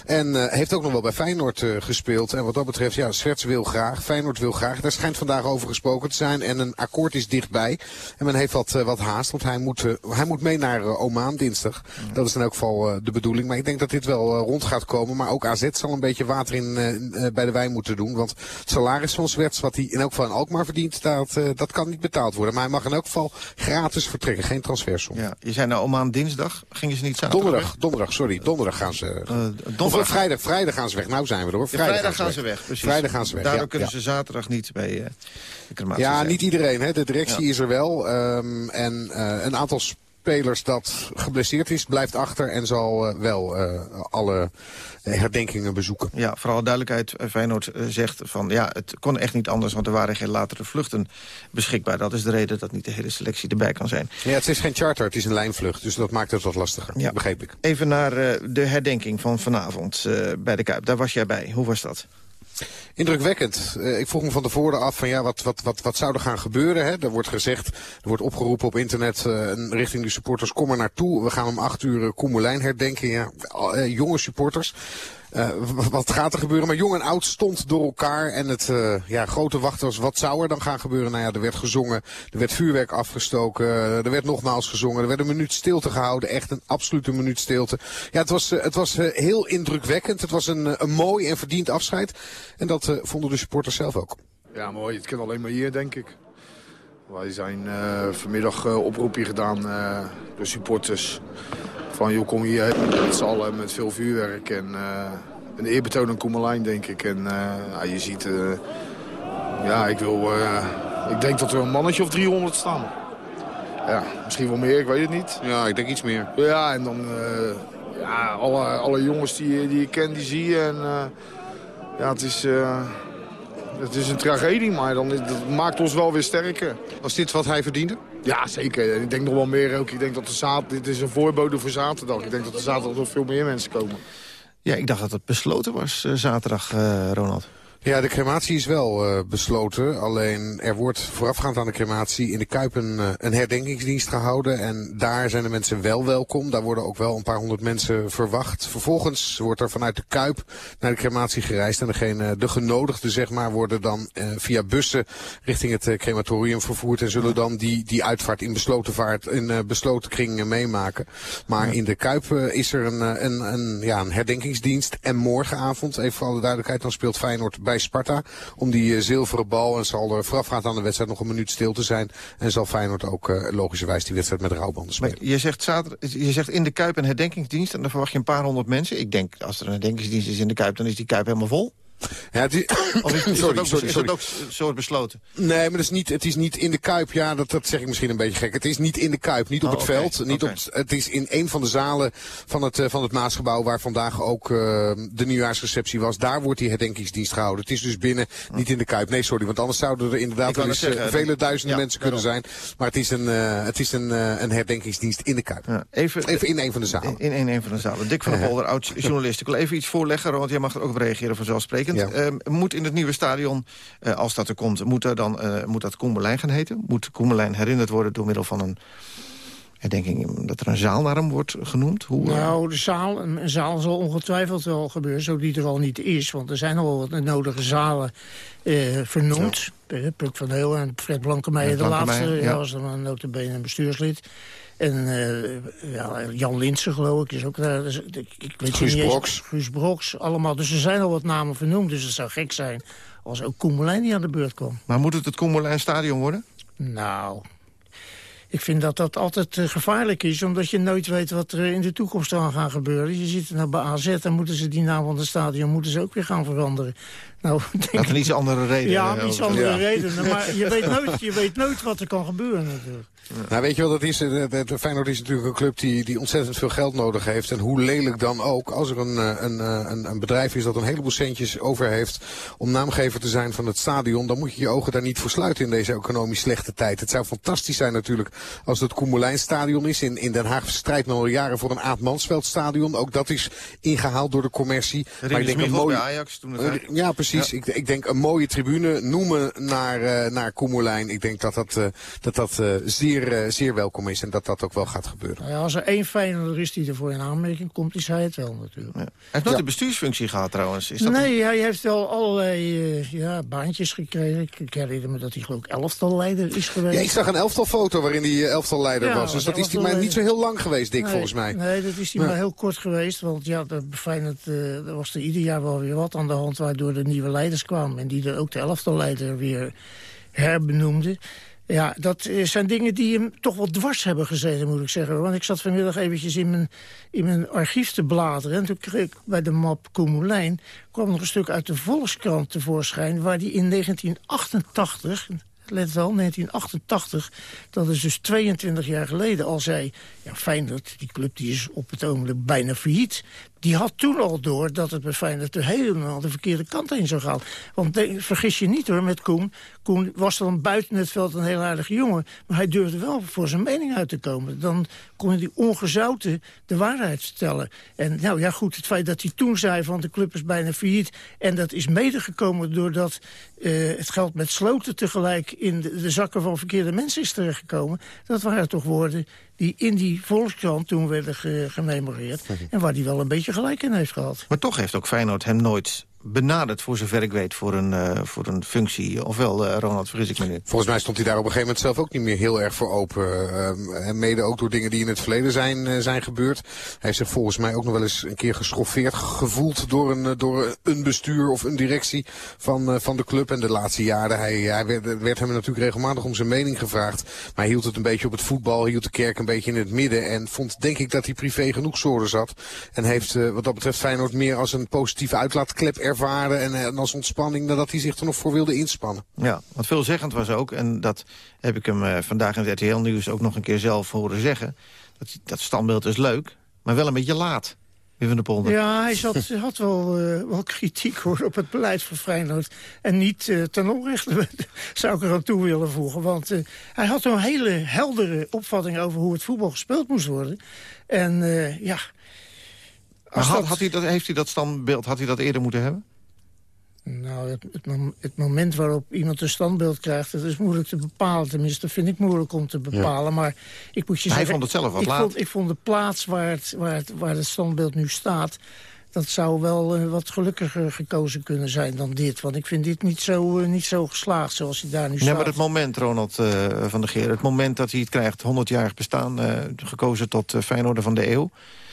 En eh, heeft ook nog wel bij Feyenoord eh, gespeeld. En wat dat betreft, ja, Sverts wil graag. Feyenoord wil graag. Daar schijnt vandaag over gesproken te zijn. En een akkoord is dichtbij. En men heeft wat, eh, wat haast, want hij moet, eh, hij moet mee naar eh, Oman dinsdag. Dat is in elk geval de bedoeling. Maar ik denk dat dit wel rond gaat komen. Maar ook AZ zal een beetje water in, bij de wijn moeten doen. Want het salaris van Swerts, wat hij in elk geval in Alkmaar verdient, dat, dat kan niet betaald worden. Maar hij mag in elk geval gratis vertrekken. Geen transfersom. Ja, je zei nou Oman dinsdag. Gingen ze niet zaterdag Donderdag, donderdag, sorry. Donderdag gaan ze... donderdag. Of, vrijdag, vrijdag gaan ze weg. Nou zijn we er hoor. Ja, Vrijdag, gaan ze weg, precies. Vrijdag gaan ze weg, Daardoor ja, kunnen ze zaterdag niet bij de crematie Ja. Niet iedereen. Hè. De directie Ja. is er wel. ehm, en eh, een aantal spelers dat geblesseerd is, blijft achter en zal eh, wel eh, alle herdenkingen bezoeken. Ja, vooral duidelijkheid. Feyenoord zegt van ja, het kon echt niet anders... want er waren geen latere vluchten beschikbaar. Dat is de reden dat niet de hele selectie erbij kan zijn. Ja, het is geen charter, het is een lijnvlucht. Dus dat maakt het wat lastiger, Ja. begreep ik. Even naar de herdenking van vanavond bij de Kuip. Daar was jij bij. Hoe was dat? Indrukwekkend. Eh, ik vroeg me van tevoren af van ja, wat, wat, wat, wat zou er gaan gebeuren. Hè? Er wordt gezegd, er wordt opgeroepen op internet eh, richting de supporters, kom er naartoe. We gaan om acht uur uh, Koemelijn herdenken. Ja, eh, jonge supporters. Uh, wat gaat er gebeuren? Maar jong en oud stond door elkaar. En het uh, ja, grote wacht was, wat zou er dan gaan gebeuren? Nou ja, er werd gezongen, er werd vuurwerk afgestoken, er werd nogmaals gezongen. Er werd een minuut stilte gehouden, echt een absolute minuut stilte. Ja, het was, het was heel indrukwekkend. Het was een, een mooi en verdiend afscheid. En dat vonden de supporters zelf ook. Ja, mooi. Het kan alleen maar hier, denk ik. Wij zijn vanmiddag oproepje gedaan door supporters van joh, kom hier met z'n allen met veel vuurwerk en uh, een eerbetoon aan Koemelijn, denk ik. En ja, je ziet, uh, ja, ik wil, ik denk dat er een mannetje of 300 staan. Ja, misschien wel meer, ik weet het niet. Ja, ik denk iets meer. Ja, en dan, ja, alle, alle jongens die, die je kent, die zie je. En ja, het is... Het is een tragedie, maar dan, dat maakt ons wel weer sterker. Was dit wat hij verdiende? Ja, zeker. Ik denk nog wel meer ook. Ik denk dat de zaterdag, dit is een voorbode voor zaterdag. Ik denk dat er zaterdag nog veel meer mensen komen. Ja, ik dacht dat het besloten was uh, zaterdag, uh, Ronald. Ja, de crematie is wel uh, besloten. Alleen er wordt voorafgaand aan de crematie in de Kuip een, uh, een herdenkingsdienst gehouden. En daar zijn de mensen wel welkom. Daar worden ook wel een paar honderd mensen verwacht. Vervolgens wordt er vanuit de Kuip naar de crematie gereisd. En degene, de genodigden zeg maar, worden dan uh, via bussen richting het crematorium vervoerd. En zullen dan die, die uitvaart in besloten, vaart, in, besloten kring meemaken. Maar ja. in de Kuip is er een, een, een, ja, een herdenkingsdienst. En morgenavond, even voor alle duidelijkheid, dan speelt Feyenoord bij Sparta. Om die uh, zilveren bal. En zal er voorafgaand aan de wedstrijd nog een minuut stil te zijn. En zal Feyenoord ook uh, logischerwijs die wedstrijd met rouwbanden spelen. Maar je zegt, zaterdag, je zegt in de Kuip een herdenkingsdienst. En dan verwacht je een paar honderd mensen. Ik denk, als er een herdenkingsdienst is in de Kuip, dan is die Kuip helemaal vol. Ja, het is, of is, is, sorry, dat ook, sorry, is sorry. dat ook soort besloten? Nee, maar het is, niet, het is niet in de Kuip. Ja, dat, dat zeg ik misschien een beetje gek. Het is niet in de Kuip, niet op oh, het okay, veld. Niet okay. op, het is in een van de zalen van het, uh, van het Maasgebouw... waar vandaag ook uh, de nieuwjaarsreceptie was. Daar wordt die herdenkingsdienst gehouden. Het is dus binnen, oh. niet in de Kuip. Nee, sorry, want anders zouden er inderdaad wel eens zeggen, vele duizenden ja, mensen kunnen zijn. Maar het is een, uh, het is een, een herdenkingsdienst in de Kuip. Ja, even, even in een van de zalen. In, in een van de zalen. Dick van der Polder, oud-journalist. Ik wil even iets voorleggen, want jij mag er ook op reageren vanzelfsprekend. Ja. Uh, moet in het nieuwe stadion, uh, als dat er komt, moet, er dan, uh, moet dat Koemelijn gaan heten? Moet Koemelijn herinnerd worden door middel van een herdenking, dat er een zaal naar hem wordt genoemd? Hoe, uh... Nou, de zaal, een zaal zal ongetwijfeld wel gebeuren, zo die er al niet is. Want er zijn al wat nodige zalen vernoemd. Ja. Puk van Heel en Fred Blankemeijer, de laatste, ja. ja. was dan een notabene bestuurslid. En uh, ja, Jan Linsen, geloof ik, is ook daar. Dus, ik, ik weet Guus niet Broks. Guus Broks, allemaal. Dus er zijn al wat namen vernoemd. Dus het zou gek zijn als ook Koemelijn niet aan de beurt kwam. Maar moet het het Koemelijn stadion worden? Nou, ik vind dat dat altijd uh, gevaarlijk is. Omdat je nooit weet wat er in de toekomst aan gaat gebeuren. Je ziet het nou bij AZ, dan moeten ze die naam van het stadion moeten ze ook weer gaan veranderen. Nou, Dat een iets andere reden. Ja, eh, iets andere Ja. redenen. Maar je weet, nooit, je weet nooit wat er kan gebeuren natuurlijk. Nou, weet je wat dat is? De, de, Feyenoord is natuurlijk een club die, die ontzettend veel geld nodig heeft. En hoe lelijk dan ook, als er een, eh, een, eh, een, een bedrijf is dat een heleboel centjes over heeft om naamgever te zijn van het stadion, dan moet je je ogen daar niet voor sluiten in deze economisch slechte tijd. Het zou fantastisch zijn natuurlijk als het Koemelijn stadion is. In, in Den Haag strijdt men al jaren voor een Aad Mansveld stadion. Ook dat is ingehaald door de commercie. Rinus Michels bij Ajax toen het Eh, ja, precies. Ik, ik denk een mooie tribune noemen naar, eh naar Koemelijn. Ik denk dat dat, eh, dat, dat eh, zeer, eh, zeer welkom is en dat dat ook wel gaat gebeuren. Nou ja, als er één Feyenoorder is die ervoor in aanmerking komt, is hij het wel natuurlijk. Hij heeft nooit een bestuursfunctie gehad trouwens. Is dat nee, hij heeft wel allerlei eh, ja, baantjes gekregen. Ik, herinner me dat hij geloof ik elftalleider is geweest. Ja, ik zag een elftalfoto waarin hij eh, elftalleider Ja, was. Dus dat is hij maar niet zo heel lang geweest, Dick, Nee, volgens mij. Nee, dat is hij Ja. maar heel kort geweest. Want ja, dat Feyenoord, eh er was er ieder jaar wel weer wat aan de hand... waardoor er nieuwe leiders kwamen. En die er ook de elftalleider weer herbenoemde. Ja, dat eh, zijn dingen die hem toch wel dwars hebben gezeten, moet ik zeggen. Want ik zat vanmiddag eventjes in mijn, in mijn archief te bladeren. En toen kreeg ik bij de map Koemelijn... kwam nog een stuk uit de Volkskrant tevoorschijn... waar die in 1988... Let wel, 1988, dat is dus 22 jaar geleden, al zei... Ja, Feyenoord, die club die is op het ogenblik bijna failliet. Die had toen al door dat het bij Feyenoord de helemaal de verkeerde kant heen zou gaan. Want denk- vergis je niet hoor, met Koen. Koen was dan buiten het veld een heel aardige jongen. Maar hij durfde wel voor zijn mening uit te komen. Dan kon hij ongezouten de waarheid vertellen. En nou ja goed, het feit dat hij toen zei van de club is bijna failliet... en dat is medegekomen doordat eh, het geld met sloten tegelijk... in de, de zakken van verkeerde mensen is terechtgekomen... dat waren toch woorden die in die Volkskrant toen werden ge- gememoreerd... en waar hij wel een beetje gelijk in heeft gehad. Maar toch heeft ook Feyenoord hem nooit benaderd, voor zover ik weet, voor een, eh, voor een functie. Ofwel, eh, Ronald, vergis ik me nu. Volgens mij stond hij daar op een gegeven moment zelf ook niet meer heel erg voor open. En mede ook door dingen die in het verleden zijn, zijn gebeurd. Hij heeft zich volgens mij ook nog wel eens een keer geschoffeerd gevoeld door een, door een bestuur of een directie van, van de club. En de laatste jaren, hij, hij werd, hem natuurlijk regelmatig om zijn mening gevraagd. Maar hij hield het een beetje op het voetbal, hield de kerk een beetje in het midden. En vond denk ik dat hij privé genoeg zorgen zat. En heeft wat dat betreft Feyenoord meer als een positieve uitlaatklep ervaren. En, eh, en als ontspanning nadat hij zich er nog voor wilde inspannen. Ja, wat veelzeggend was ook, en dat heb ik hem eh, vandaag in het RTL-nieuws ook nog een keer zelf horen zeggen. Dat, dat standbeeld is leuk, maar wel een beetje laat. Wim van de Polder. Ja, hij zat, had wel, eh, wel kritiek hoor, op het beleid van Feyenoord. En niet eh, ten onrechte, zou ik er aan toe willen voegen. Want eh, hij had een hele heldere opvatting over hoe het voetbal gespeeld moest worden. En eh, ja... Maar had, had hij dat, heeft hij dat standbeeld had hij dat eerder moeten hebben? Nou, het, het, mom- het moment waarop iemand een standbeeld krijgt... dat is moeilijk te bepalen. Tenminste, dat vind ik moeilijk om te bepalen. Maar ik moet je Hij zeggen... vond het zelf wat ik laat. Vond, ik vond de plaats waar het, waar, het, waar het standbeeld nu staat... dat zou wel eh, wat gelukkiger gekozen kunnen zijn dan dit. Want ik vind dit niet zo, eh, niet zo geslaagd zoals hij daar nu Nee, staat. maar het moment, Ronald eh, van der Geer... het moment dat hij het krijgt, 100-jarig bestaan... eh, gekozen tot uh, Feyenoorder van de eeuw...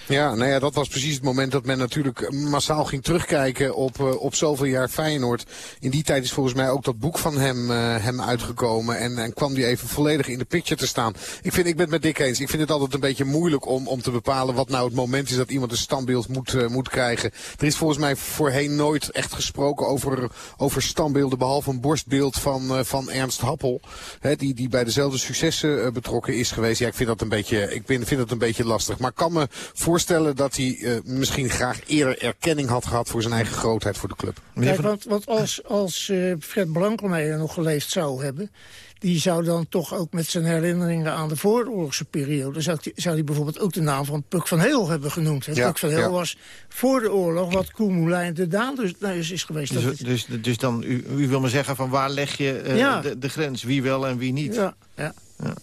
Ja, nou ja, dat was precies het moment dat men natuurlijk massaal ging terugkijken op, uh, op zoveel jaar Feyenoord. In die tijd is volgens mij ook dat boek van hem, uh, hem uitgekomen en, en kwam die even volledig in de picture te staan. Ik, vind, ik ben het met Dick eens. Ik vind het altijd een beetje moeilijk om, om te bepalen wat nou het moment is dat iemand een standbeeld moet, uh, moet krijgen. Er is volgens mij voorheen nooit echt gesproken over, over standbeelden, behalve een borstbeeld van, van Ernst Happel. Hè, die, die bij dezelfde successen betrokken is geweest. Ja, ik vind dat een beetje, ik vind, vind dat een beetje lastig. Maar kan me voor voorstellen dat hij uh, misschien graag eerder erkenning had gehad voor zijn eigen grootheid voor de club. Kijk, want, want als, als uh, Fred Blankenmeijer nog geleefd zou hebben... die zou dan toch ook met zijn herinneringen aan de vooroorlogse periode... zou hij, zou hij bijvoorbeeld ook de naam van Puk van Heel hebben genoemd. Ja, Puk van Heel ja. was voor de oorlog wat Koen Moulijn de Daan dus, nou, is, is geweest. Dus, dat dus, dus dan, u, u wil me zeggen van waar leg je uh, ja. de, de, grens? Wie wel en wie niet? Ja, ja. ja.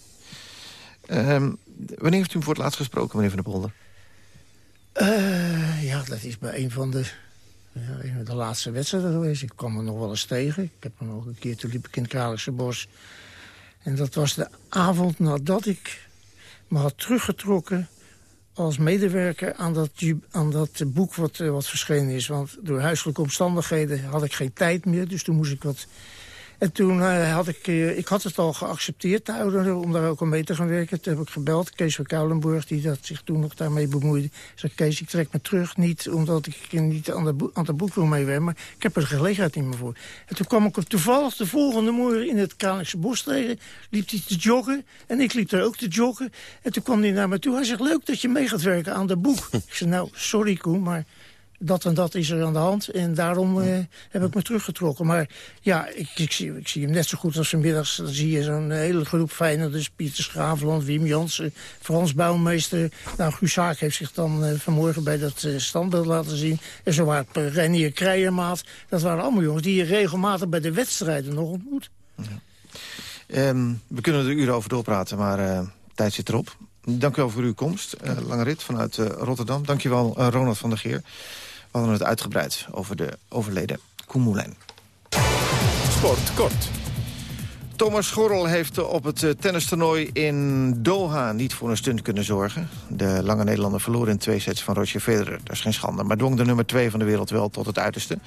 Um, wanneer heeft u hem voor het laatst gesproken, meneer Van der Polder? Uh, ja, dat is bij een van de, ja, van de laatste wedstrijden geweest. Ik kwam er nog wel eens tegen. Ik heb hem nog een keer, toen liep ik in het Kralingse Bos. En dat was de avond nadat ik me had teruggetrokken als medewerker aan dat, aan dat boek wat, wat verschenen is. Want door huiselijke omstandigheden had ik geen tijd meer. Dus toen moest ik wat En toen uh, had ik, uh, ik had het al geaccepteerd, de ouderen, om daar ook aan mee te gaan werken. Toen heb ik gebeld, Kees van Kouwenburg, die dat zich toen nog daarmee bemoeide. Ik zei, Kees, ik trek me terug, niet omdat ik niet aan, de aan het boek wil meewerken, maar ik heb er de gelegenheid niet meer voor. En toen kwam ik er toevallig de volgende morgen in het Kralingse bos tegen, liep hij te joggen en ik liep er ook te joggen. En toen kwam hij naar me toe, hij zegt, leuk dat je mee gaat werken aan de boek. ik zei, nou, sorry Koen, maar dat en dat is er aan de hand. En daarom uh, heb ik me teruggetrokken. Maar ja, ik, ik, zie, ik zie hem net zo goed als vanmiddags. Dan zie je zo'n hele groep Feyenoorders. Pieter Schaveland, Wim Jansen, Frans Bouwmeester. Nou, Guzaak heeft zich dan uh, vanmorgen bij dat uh, standbeeld laten zien. En zo waren Renier Kreijermaat. Dat waren allemaal jongens die je regelmatig bij de wedstrijden nog ontmoet. Ja. Um, we kunnen er uren over doorpraten, maar tijd zit erop. Dank u wel voor uw komst. lange rit vanuit Rotterdam. Dank je wel, Ronald van der Geer. We hadden het uitgebreid over de overleden Koen. Sport kort. Thomas Schorrel heeft op het tennistoernooi in Doha niet voor een stunt kunnen zorgen. De lange Nederlander verloor in twee sets van Roger Federer. Dat is geen schande, maar dwong de nummer twee van de wereld wel tot het uiterste.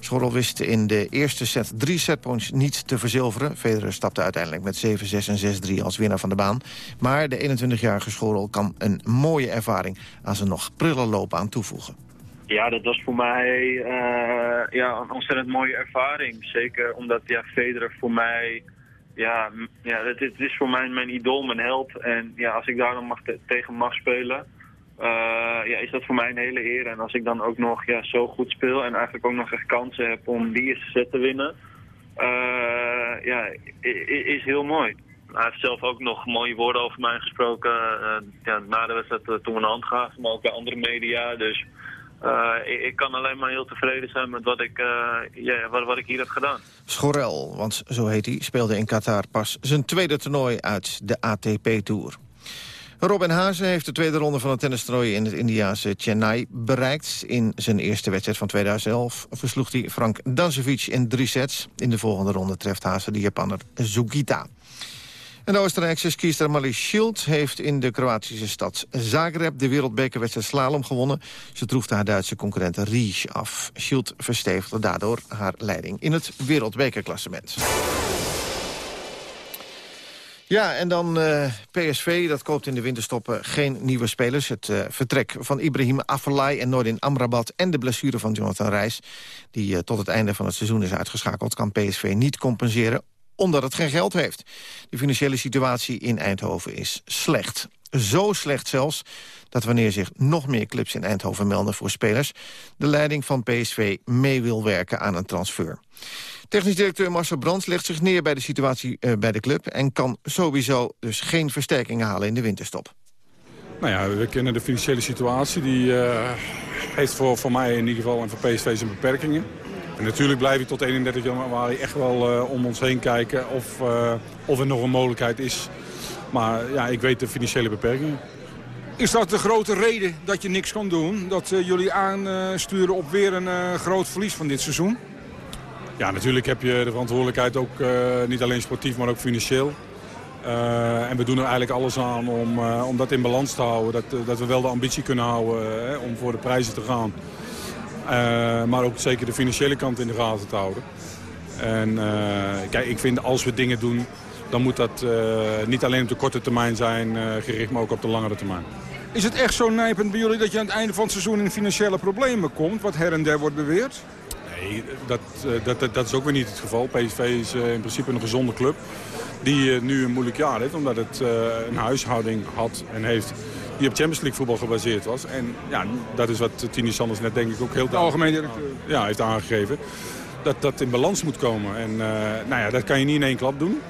Schorrel wist in de eerste set drie setpoints niet te verzilveren. Federer stapte uiteindelijk met 7-6 en 6-3 als winnaar van de baan. Maar de 21-jarige Schorrel kan een mooie ervaring aan zijn nog prille loopbaan toevoegen. Ja, dat was voor mij uh, ja, een ontzettend mooie ervaring. Zeker omdat ja, Federer voor mij... Ja, ja het, het is voor mij mijn idool, mijn held. En ja, als ik daar dan mag tegen mag spelen... Uh, ja, is dat voor mij een hele eer. En als ik dan ook nog ja, zo goed speel... en eigenlijk ook nog echt kansen heb om die eerste set te winnen... Uh, ja, is heel mooi. Hij heeft zelf ook nog mooie woorden over mij gesproken. ja, na de wedstrijd toen we een hand gaven, maar ook bij andere media. Dus... Uh, ik, ik, kan alleen maar heel tevreden zijn met wat ik, ja, wat, wat, ik hier heb gedaan. Schorel, want zo heet hij, speelde in Qatar pas zijn tweede toernooi uit de ATP-tour. Robin Haase heeft de tweede ronde van het tennistoernooi in het Indiaanse Chennai bereikt. In zijn eerste wedstrijd van 2011 versloeg hij Frank Dancevic in drie sets. In de volgende ronde treft Haase de Japanner Zugita. En de Oostenrijkse skiester Mali Schild heeft in de Kroatische stad Zagreb de wereldbekerwedstrijd slalom gewonnen. Ze troefde haar Duitse concurrent Ries af. Schild verstevigde daardoor haar leiding in het wereldbekerklassement. Ja, en dan uh, PSV, dat koopt in de winterstoppen geen nieuwe spelers. Het uh, vertrek van Ibrahim Afellay en Noordin Amrabat... en de blessure van Jonathan Reis, die uh, tot het einde van het seizoen is uitgeschakeld... kan PSV niet compenseren omdat het geen geld heeft. De financiële situatie in Eindhoven is slecht. Zo slecht zelfs dat wanneer zich nog meer clubs in Eindhoven melden voor spelers... de leiding van PSV mee wil werken aan een transfer. Technisch directeur Marcel Brands legt zich neer bij de situatie uh, bij de club... en kan sowieso dus geen versterkingen halen in de winterstop. Nou ja, we kennen de financiële situatie. Die uh, heeft voor, voor mij in ieder geval en voor PSV zijn beperkingen. En natuurlijk blijf ik tot 31 januari echt wel uh, om ons heen kijken of, uh, of er nog een mogelijkheid is. Maar ja, ik weet de financiële beperkingen. Is dat de grote reden dat je niks kan doen? Dat uh, jullie aansturen op weer een groot verlies van dit seizoen? Ja, natuurlijk heb je de verantwoordelijkheid ook niet alleen sportief, maar ook financieel. en we doen er eigenlijk alles aan om, om dat in balans te houden. Dat, dat we wel de ambitie kunnen houden om voor de prijzen te gaan. Uh, maar ook zeker de financiële kant in de gaten te houden. En uh, kijk, ik vind als we dingen doen, dan moet dat uh, niet alleen op de korte termijn zijn gericht, maar ook op de langere termijn. Is het echt zo nijpend bij jullie dat je aan het einde van het seizoen in financiële problemen komt, wat her en der wordt beweerd? Nee, dat, dat, dat, dat is ook weer niet het geval. PSV is in principe een gezonde club die nu een moeilijk jaar heeft, omdat het een huishouding had en heeft die op Champions League voetbal gebaseerd was. En ja, dat is wat Tini Sanders net denk ik ook heel... De algemeen directeur. Ja, heeft aangegeven. Dat dat in balans moet komen. En uh, nou ja, dat kan je niet in één klap doen.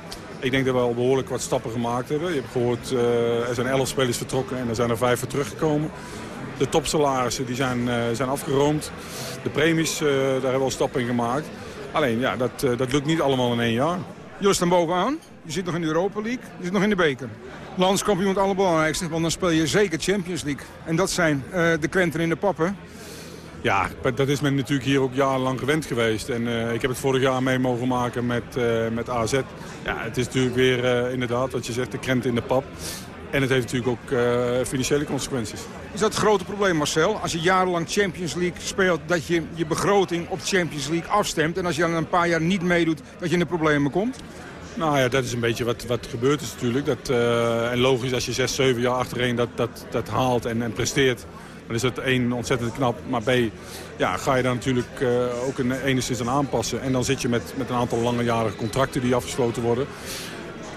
Ik denk dat we al behoorlijk wat stappen gemaakt hebben. Je hebt gehoord, uh, er zijn elf spelers vertrokken en er zijn er vijf voor teruggekomen. De topsalarissen die zijn, uh, zijn afgeroomd. De premies, daar hebben we al stappen in gemaakt. Alleen, ja, dat, dat lukt niet allemaal in één jaar. Jullie staan bovenaan. Je zit nog in de Europa League. Je zit nog in de beker. Landskampioen het allerbelangrijkste, want dan speel je zeker Champions League. En dat zijn de krenten in de pappen. Ja, dat is men natuurlijk hier ook jarenlang gewend geweest. En uh, ik heb het vorig jaar mee mogen maken met, uh, met AZ. Ja, het is natuurlijk weer inderdaad, wat je zegt, de krenten in de pap. En het heeft natuurlijk ook uh, financiële consequenties. Is dat het grote probleem, Marcel? Als je jarenlang Champions League speelt... dat je je begroting op Champions League afstemt... en als je dan een paar jaar niet meedoet, dat je in de problemen komt? Nou ja, dat is een beetje wat, wat gebeurd is natuurlijk. Dat, uh, en logisch, als je zes, zeven jaar achtereen dat, dat, dat haalt en, en presteert... dan is het één ontzettend knap. Maar B, ja, ga je daar natuurlijk uh, ook een, enigszins aan aanpassen. En dan zit je met, met een aantal langejarige contracten die afgesloten worden.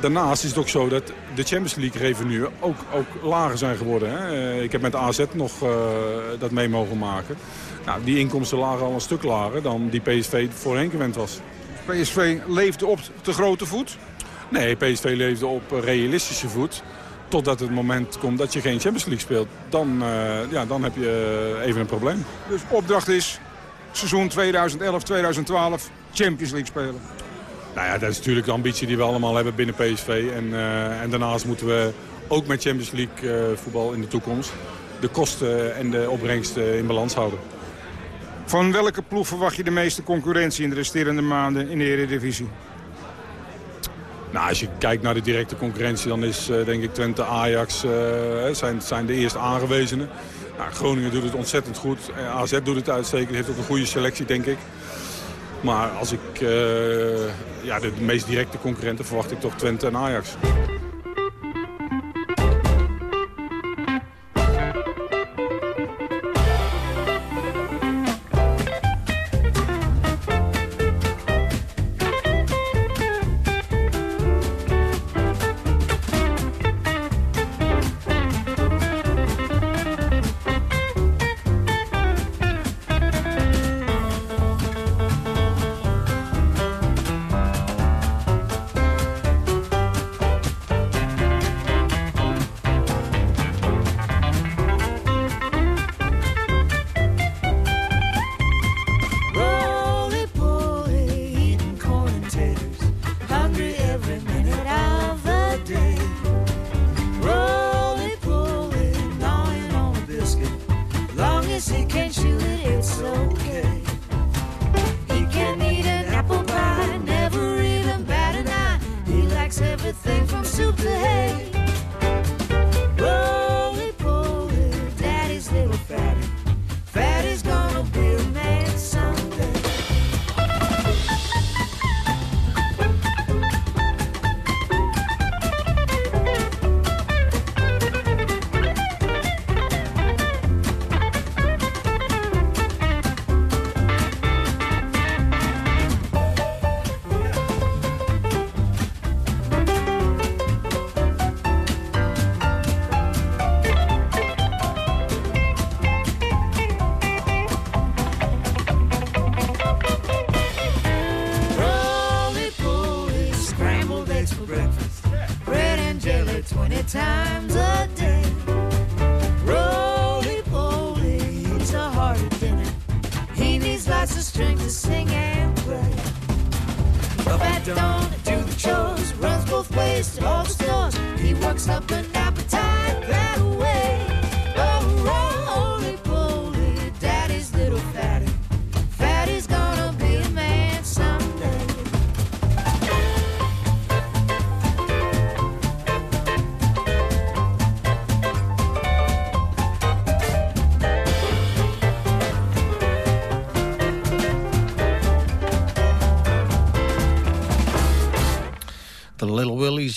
Daarnaast is het ook zo dat de Champions League revenue ook, ook lager zijn geworden. Hè. Ik heb met AZ nog uh, dat mee mogen maken. Nou, die inkomsten lagen al een stuk lager dan die PSV voorheen gewend was. PSV leefde op te grote voet? Nee, PSV leefde op realistische voet. Totdat het moment komt dat je geen Champions League speelt. Dan, uh, ja, dan heb je even een probleem. Dus opdracht is seizoen 2011-2012 Champions League spelen? Nou ja, dat is natuurlijk de ambitie die we allemaal hebben binnen PSV. En, uh, en daarnaast moeten we ook met Champions League uh, voetbal in de toekomst... de kosten en de opbrengsten in balans houden. Van welke ploeg verwacht je de meeste concurrentie in de resterende maanden in de Eredivisie? Nou, als je kijkt naar de directe concurrentie, dan is uh, denk ik Twente, Ajax uh, zijn, zijn de eerste aangewezenen. Nou, Groningen doet het ontzettend goed. AZ doet het uitstekend, heeft ook een goede selectie, denk ik. Maar als ik uh, ja, de meest directe concurrenten verwacht ik toch Twente en Ajax.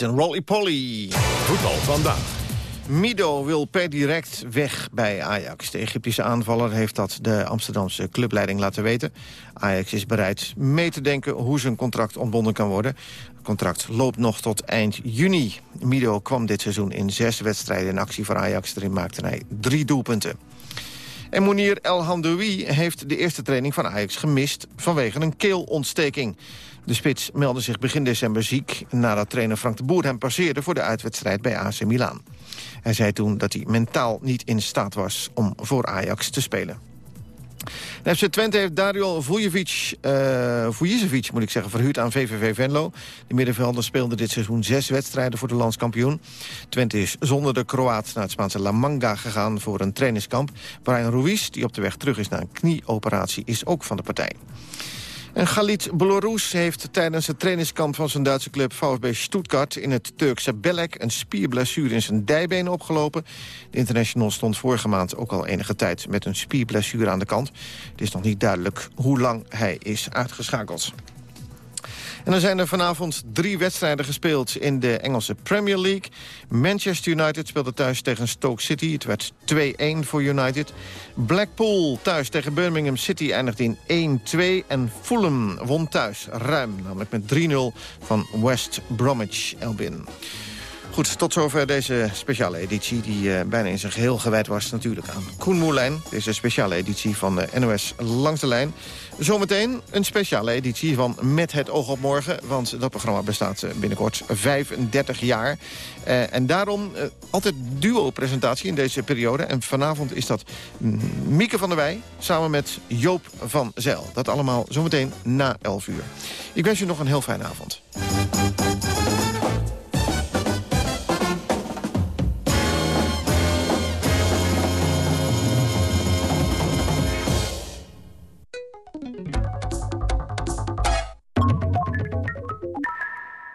En Rolly Polly. Voetbal vandaag. Mido wil per direct weg bij Ajax. De Egyptische aanvaller heeft dat de Amsterdamse clubleiding laten weten. Ajax is bereid mee te denken hoe zijn contract ontbonden kan worden. Het contract loopt nog tot eind juni. Mido kwam dit seizoen in zes wedstrijden in actie voor Ajax. Erin maakte hij drie doelpunten. En Mounir El Hamdoui heeft de eerste training van Ajax gemist... vanwege een keelontsteking. De spits meldde zich begin december ziek... nadat trainer Frank de Boer hem passeerde voor de uitwedstrijd bij AC Milan. Hij zei toen dat hij mentaal niet in staat was om voor Ajax te spelen. De FC Twente heeft Dario Vujovic, uh, moet ik zeggen, verhuurd aan VVV Venlo. De middenvelder speelde dit seizoen zes wedstrijden voor de landskampioen. Twente is zonder de Kroaat naar het Spaanse La Manga gegaan voor een trainingskamp. Brian Ruiz, die op de weg terug is naar een knieoperatie, is ook van de partij. En Galit Belarus heeft tijdens het trainingskamp van zijn Duitse club VfB Stuttgart in het Turkse Belek een spierblessure in zijn dijbeen opgelopen. De international stond vorige maand ook al enige tijd met een spierblessure aan de kant. Het is nog niet duidelijk hoe lang hij is uitgeschakeld. En dan zijn er vanavond drie wedstrijden gespeeld in de Engelse Premier League. Manchester United speelde thuis tegen Stoke City. Het werd 2-1 voor United. Blackpool thuis tegen Birmingham City eindigde in 1-2. En Fulham won thuis ruim, namelijk met 3-0 van West Bromwich Albion. Goed, tot zover deze speciale editie... die uh, bijna in zijn geheel gewijd was natuurlijk aan Koen Moerlijn. Deze speciale editie van de NOS Langs de Lijn. Zometeen een speciale editie van Met het oog op morgen. Want dat programma bestaat eh, binnenkort 35 jaar. Uh, en daarom uh, altijd duo-presentatie in deze periode. En vanavond is dat Mieke van der Wij samen met Joop van Zijl. Dat allemaal zometeen na 11 uur. Ik wens u nog een heel fijne avond.